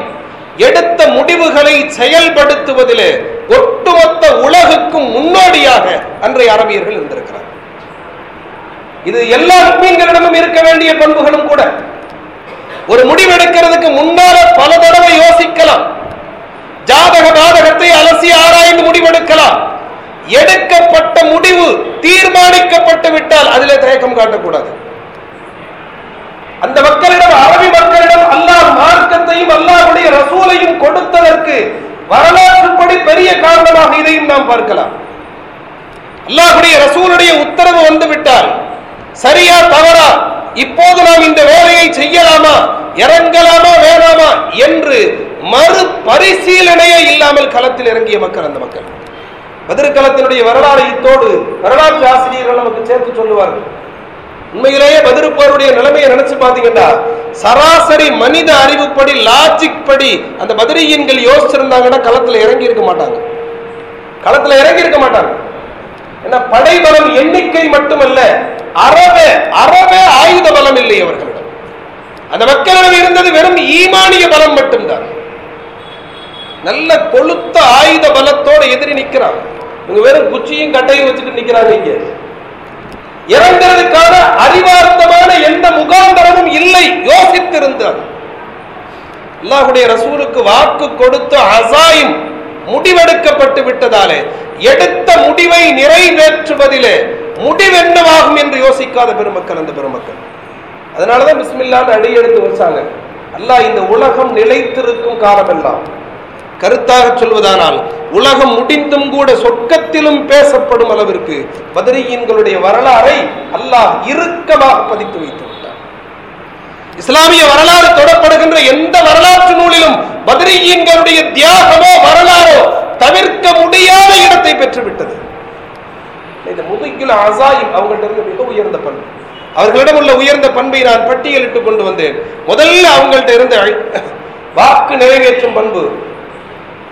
எடுத்த முடிவுகளை செயல்படுத்துவதிலே ஒட்டுமொத்த உலகுக்கும் முன்னோடியாக அன்றைய அரபியர்கள் இருந்திருக்கிறார். இது எல்லா முக்மீன்களிடமும் இருக்க வேண்டிய பண்புகளும் கூட. ஒரு முடிவெடுக்கிறதுக்கு முன்னால பல தடவை யோசிக்கலாம். ஜாதக பாதகத்தை அலசி ஆராய்ந்து முடிவெடுக்கலாம். எடுக்கப்பட்ட முடிவு தீர்மானிக்கப்பட்டு விட்டால் அதிலே தயக்கம் காட்டக்கூடாது. அந்த மக்களிடம் அரபி மக்களிடம் அல்லாஹ் மார்க்கத்தையும் அல்லாஹுடைய ரசூலையும் கொடுத்ததற்கு வரலாற்றுப்படி பெரிய காரணமாக இதையும் நாம் பார்க்கலாம். அல்லாஹுடைய ரசூலுடைய உத்தரவு வந்து விட்டால் சரியா தவறா இப்போது நாம் இந்த வேலையை செய்யலாமா இறங்கலாமா வேணாமா பரிசீலனையே இல்லாமல் களத்தில் இறங்கிய மக்கள் அந்த மக்கள். பதிர்களத்தினுடைய வரலாறு இத்தோடு வரலாற்று ஆசிரியர்கள் நமக்கு சேர்த்து சொல்லுவார்கள். உண்மையிலேயே பதிருப்போருடைய நிலைமையை நினைச்சு பார்த்தீங்கன்னா சராசரி மனித அறிவுப்படி லாஜிக் படி அந்த பதிரியன்கள் யோசிச்சிருந்தாங்கன்னா களத்துல இறங்கி இருக்க மாட்டாங்க. களத்துல இறங்கி இருக்க மாட்டாங்க. ஏன்னா படைபலம் எண்ணிக்கை மட்டுமல்ல அறவே அறவே ஆயுத பலம் இல்லை அவர்களிடம். அந்த மக்களிடம் இருந்தது வெறும் ஈமானிய பலம் மட்டும்தான். நல்ல கொளுத்த ஆயுத பலத்தோட எதிரி நிக்கிறான். இவங்க வெறும் குச்சியும் கட்டையும் வச்சுட்டு நிக்கிறாங்க இங்க. இறங்கிறதுக்கான அறிவார்த்தமான எந்த முகாந்தரமும் இல்லை. யோசித்திருந்தார். அல்லாஹுடைய ரசூலுக்கு வாக்கு கொடுத்த அசாயும் முடிவெடுக்கப்பட்டு விட்டதாலே எடுத்த முடிவை நிறைவேற்றுவதிலே முடிவென்னவாகும் என்று யோசிக்காத பெருமக்கள் அந்த பெருமக்கள். அதனாலதான் பிஸ்மில்லான்னு அடி எடுத்து வச்சாங்க. அல்லாஹ் இந்த உலகம் நிலைத்திருக்கும் காலமெல்லாம் கருத்தாக சொல்வதானால் உலகம் முடிந்தும் கூட சொர்க்கத்திலும் பேசப்படும் அளவிற்கு பதிரியன்களுடைய வரலாறை அல்லாஹ் இறுக்கமாக பதித்து வைத்து விட்டார் இஸ்லாமிய வரலாறு தொடப்படுகின்ற எந்த வரலாற்று நூலிலும் பதிரியன்களுடைய தியாகமோ வரலாறோ தவிர்க்க முடியாத இடத்தை பெற்றுவிட்டது. இந்த முதுகில் அசாயம் அவங்கள்ட்ட இருந்து மிக உயர்ந்த பண்பு. அவர்களிடம் உள்ள உயர்ந்த பண்பை நான் பட்டியலிட்டு கொண்டு வந்தேன். முதல்ல அவங்கள்ட்ட இருந்த வாக்கு நிறைவேற்றும் பண்பு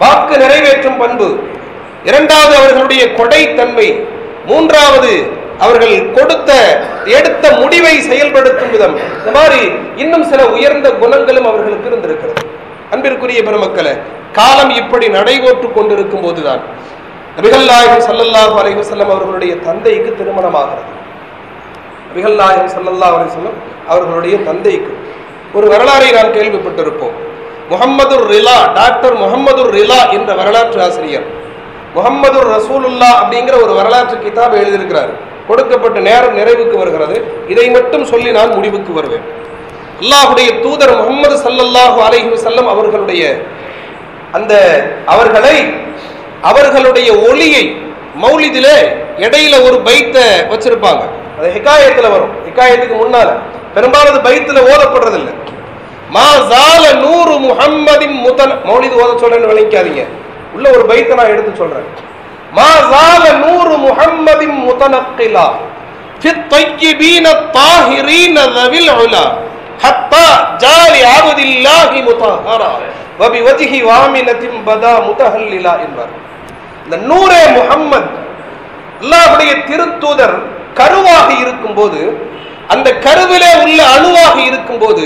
வாக்கு நிறைவேற்றும் பண்பு. இரண்டாவது அவர்களுடைய கொடைத்தன்மை. மூன்றாவது அவர்கள் கொடுத்த எடுத்த முடிவை செயல்படுத்தும் விதம். இந்த மாதிரி இன்னும் சில உயர்ந்த குணங்களும் அவர்களுக்கு இருந்திருக்கிறது. அன்பிற்குரிய பெருமக்களை காலம் இப்படி நடைபோற்று கொண்டிருக்கும் போதுதான். நபிகள் நாயகம் சல்லல்லாஹு அலைவசல்லம் அவர்களுடைய தந்தைக்கு திருமணமாகிறது. நபிகள் நாயகம் சல்லல்லாஹு அலைஹி அவர்களுடைய தந்தைக்கு. ஒரு வரலாறை நாம் கேள்விப்பட்டிருப்போம். முகமது ரிலா டாக்டர் முகமது ரிலா என்ற வரலாற்று ஆசிரியர். முகமது ரசூலுல்லா அப்படிங்கிற ஒரு வரலாற்று கிதாபை எழுதியிருக்கிறார். கொடுக்கப்பட்ட நேரம் நிறைவுக்கு வருகிறது. இதை மட்டும் சொல்லி நான் முடிவுக்கு வருவேன். அல்லாஹுடைய தூதர் முகமது சல்லல்லாஹு அலஹி வஸல்லம் அவர்களுடைய அந்த அவர்களை அவர்களுடைய ஒளியை மௌலிதிலே இடையில ஒரு பைத்தை வச்சிருப்பாங்க. அது ஹிகாயத்துல வரும். ஹிகாயத்துக்கு முன்னால. பெரும்பாலும் பைத்தில் பைத்துல ஓதப்படுறதில்லை. மா ஜால நூறு முஹம்மதின் முதன் மௌலிது ஓத சொல்றேன்னு விளங்கிக்காதீங்க உள்ள ஒரு பைத்தை நான் எடுத்து சொல்றேன் மா ஜால நூறு முஹம்மதின் முதனக்கிலா في الطيبين الطاهرين ذوي العلا حتى جار عبد الله مطهرا وبوجه وامنة بدا متهللا என்பார் இந்த நூரே முஹம்மத் அல்லாஹ்வுடைய திருத்தூதர் கருவாக இருக்கும்போது அந்த கருவிலே உள்ள அணுவாக இருக்கும்போது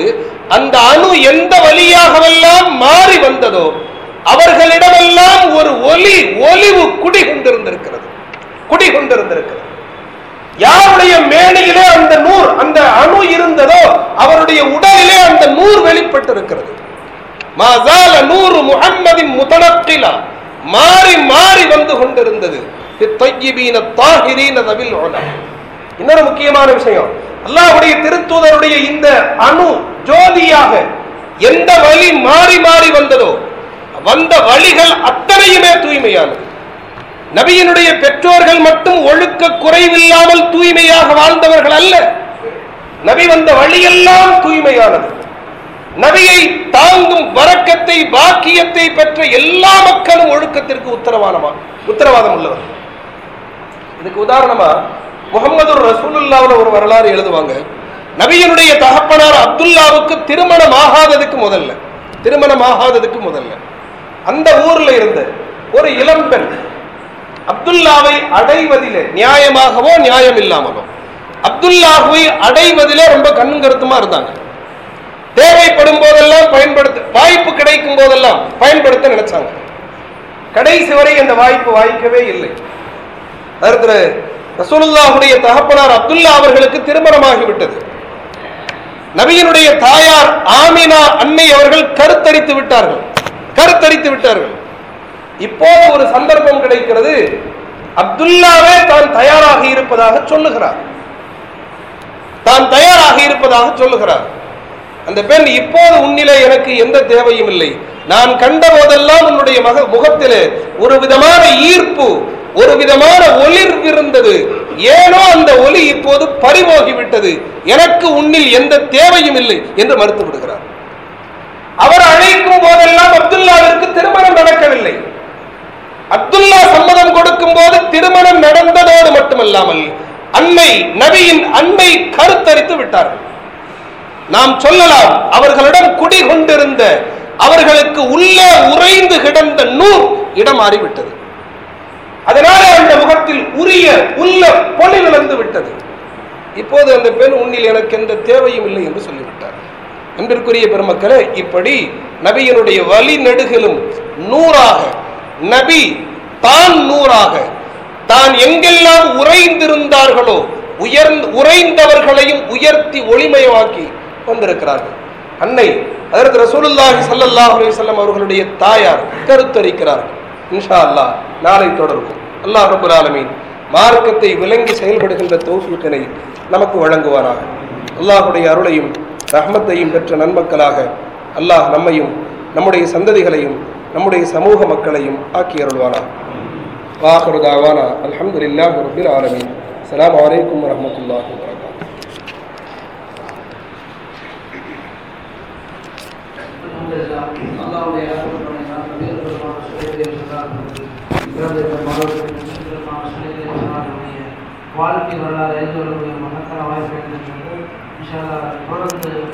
அந்த அணு எந்த வழியாகவெல்லாம் மாறி வந்ததோ அவர்களிடமெல்லாம் ஒரு ஒலி ஒலிவு குடிகொண்டிருந்திருக்கிறது. குடிகொண்டிருந்திருக்கிறது. யாருடைய மேடையிலே அந்த நூர் அந்த அணு இருந்ததோ அவருடைய உடலிலே அந்த நூர் வெளிப்பட்டிருக்கிறது. மாசால நூறு முகம்மதின் முதலத்திலா மாறி மாறி வந்து கொண்டிருந்தது. இன்னொரு முக்கியமான விஷயம் அல்லாவுடைய திருத்தூதருடைய இந்த அணு ஜோதியாக எந்த வழி மாறி மாறி வந்ததோ வந்த வழிகள் அத்தனையுமே தூய்மையானது. நபியினுடைய பெற்றோர்கள் மட்டும் ஒழுக்க குறைவில்லாமல் தூய்மையாக வாழ்ந்தவர்கள் அல்ல. நபி வந்த வழியெல்லாம் தூய்மையானது. நபியை தாங்கும் வரக்கத்தை பாக்கியத்தை பெற்ற எல்லா மக்களும் ஒழுக்கத்திற்கு உத்தரவாதமா உத்தரவாதம் உள்ளவர் இதுக்கு உதாரணமா முகமது ரசூலுல்லாவில் ஒரு வரலாறு எழுதுவாங்க. நபியனுடைய தகப்பனார் அப்துல்லாவுக்கு திருமணம் ஆகாததுக்கு முதல்ல. திருமணம் ஆகாததுக்கு முதல்ல. அந்த ஊர்ல இருந்த ஒரு இளம்பெண் அப்துல்லாவை அடைவதிலே நியாயமாகவோ நியாயம் இல்லாமலோ அப்துல்லாஹுவை அடைவதிலே ரொம்ப கண்ணும் கருத்துமா இருந்தாங்க. தேவைப்படும் போதெல்லாம் பயன்படுத்த வாய்ப்பு கிடைக்கும் போதெல்லாம் பயன்படுத்த நினைச்சாங்க. கடைசி வரை அந்த வாய்ப்பு வாய்க்கவே இல்லை. அடுத்து ரசூலுல்லாஹுடைய தகப்பனார் அப்துல்லா அவர்களுக்கு திருமணமாகிவிட்டது. நபியினுடைய தாயார் ஆமினா அன்னை அவர்கள் கருத்தரித்து விட்டார்கள். கருத்தரித்து விட்டார்கள். இப்போது ஒரு சந்தர்ப்பம் கிடைக்கிறது. அப்துல்லாவே தான் தயாராக இருப்பதாக சொல்லுகிறார். தான் தயாராக இருப்பதாக சொல்லுகிறார். அந்த பெண் இப்போது உன்னிலே எனக்கு எந்த தேவையும் இல்லை. நான் கண்ட போதெல்லாம் உன்னுடைய மக முகத்திலே ஒரு விதமான ஈர்ப்பு ஒரு விதமான ஒளிர் இருந்தது ஏனோ அந்த ஒளி இப்போது பறிபோகிவிட்டது. எனக்கு உன்னில் எந்த தேவையும் இல்லை என்று மறுத்து விடுகிறார் அவர் அழைக்கும் போதெல்லாம் அப்துல்லாவிற்கு திருமணம் நடக்கவில்லை. அப்துல்லா சம்மதம் கொடுக்கும் போது திருமணம் நடந்ததோடு மட்டுமல்லாமல் அன்னை நபியின் அண்மை கருத்தரித்து விட்டார்கள். நாம் சொல்லலாம் அவர்களிடம் குடி கொண்டிருந்த அவர்களுக்கு உள்ளே உறைந்து கிடந்த நூல் இடம் மாறிவிட்டது அதனால அந்த முகத்தில் உரிய உள்ள பொலி விளந்து விட்டது. இப்போது அந்த பெண் உன்னில் எனக்கு எந்த தேவையும் இல்லை என்று சொல்லிவிட்டார். அன்பிற்குரிய பெருமக்களே இப்படி நபியினுடைய வழி நெடுகிலும் நூறாக நபி தான் நூறாக தான் எங்கெல்லாம் உறைந்திருந்தார்களோ உயர்ந்து உறைந்தவர்களையும் உயர்த்தி ஒளிமயமாக்கி வந்திருக்கிறார்கள். அன்னை அதற்கு ரசூலுல்லாஹி ஸல்லல்லாஹு அலைஹி அவர்களுடைய தாயார் கருத்தரிக்கிறார்கள். இன்ஷா அல்லாஹ் நாளை தொடரும் அல்லாஹ் ரப்பல் ஆலமீன் மார்க்கத்தை விளங்கி செயல்படுகின்ற தௌஃபீக்கினை நமக்கு வழங்குவாராக அல்லாஹுடைய அருளையும் ரஹ்மத்தையும் பெற்ற நன்மக்களாக அல்லாஹ் நம்மையும் நம்முடைய சந்ததிகளையும் நம்முடைய சமூக மக்களையும் ஆக்கி அருள்வானாக. வாஹரு தாவானா. அல்ஹம்துலில்லாஹி ரப்பில் ஆலமீன். அஸ்ஸலாமு வாழ்க்கை வரலாறு அறிந்து கொள்ளக்கூடிய மகத்தான வாய்ப்பு இருக்கின்றது தொடர்ந்து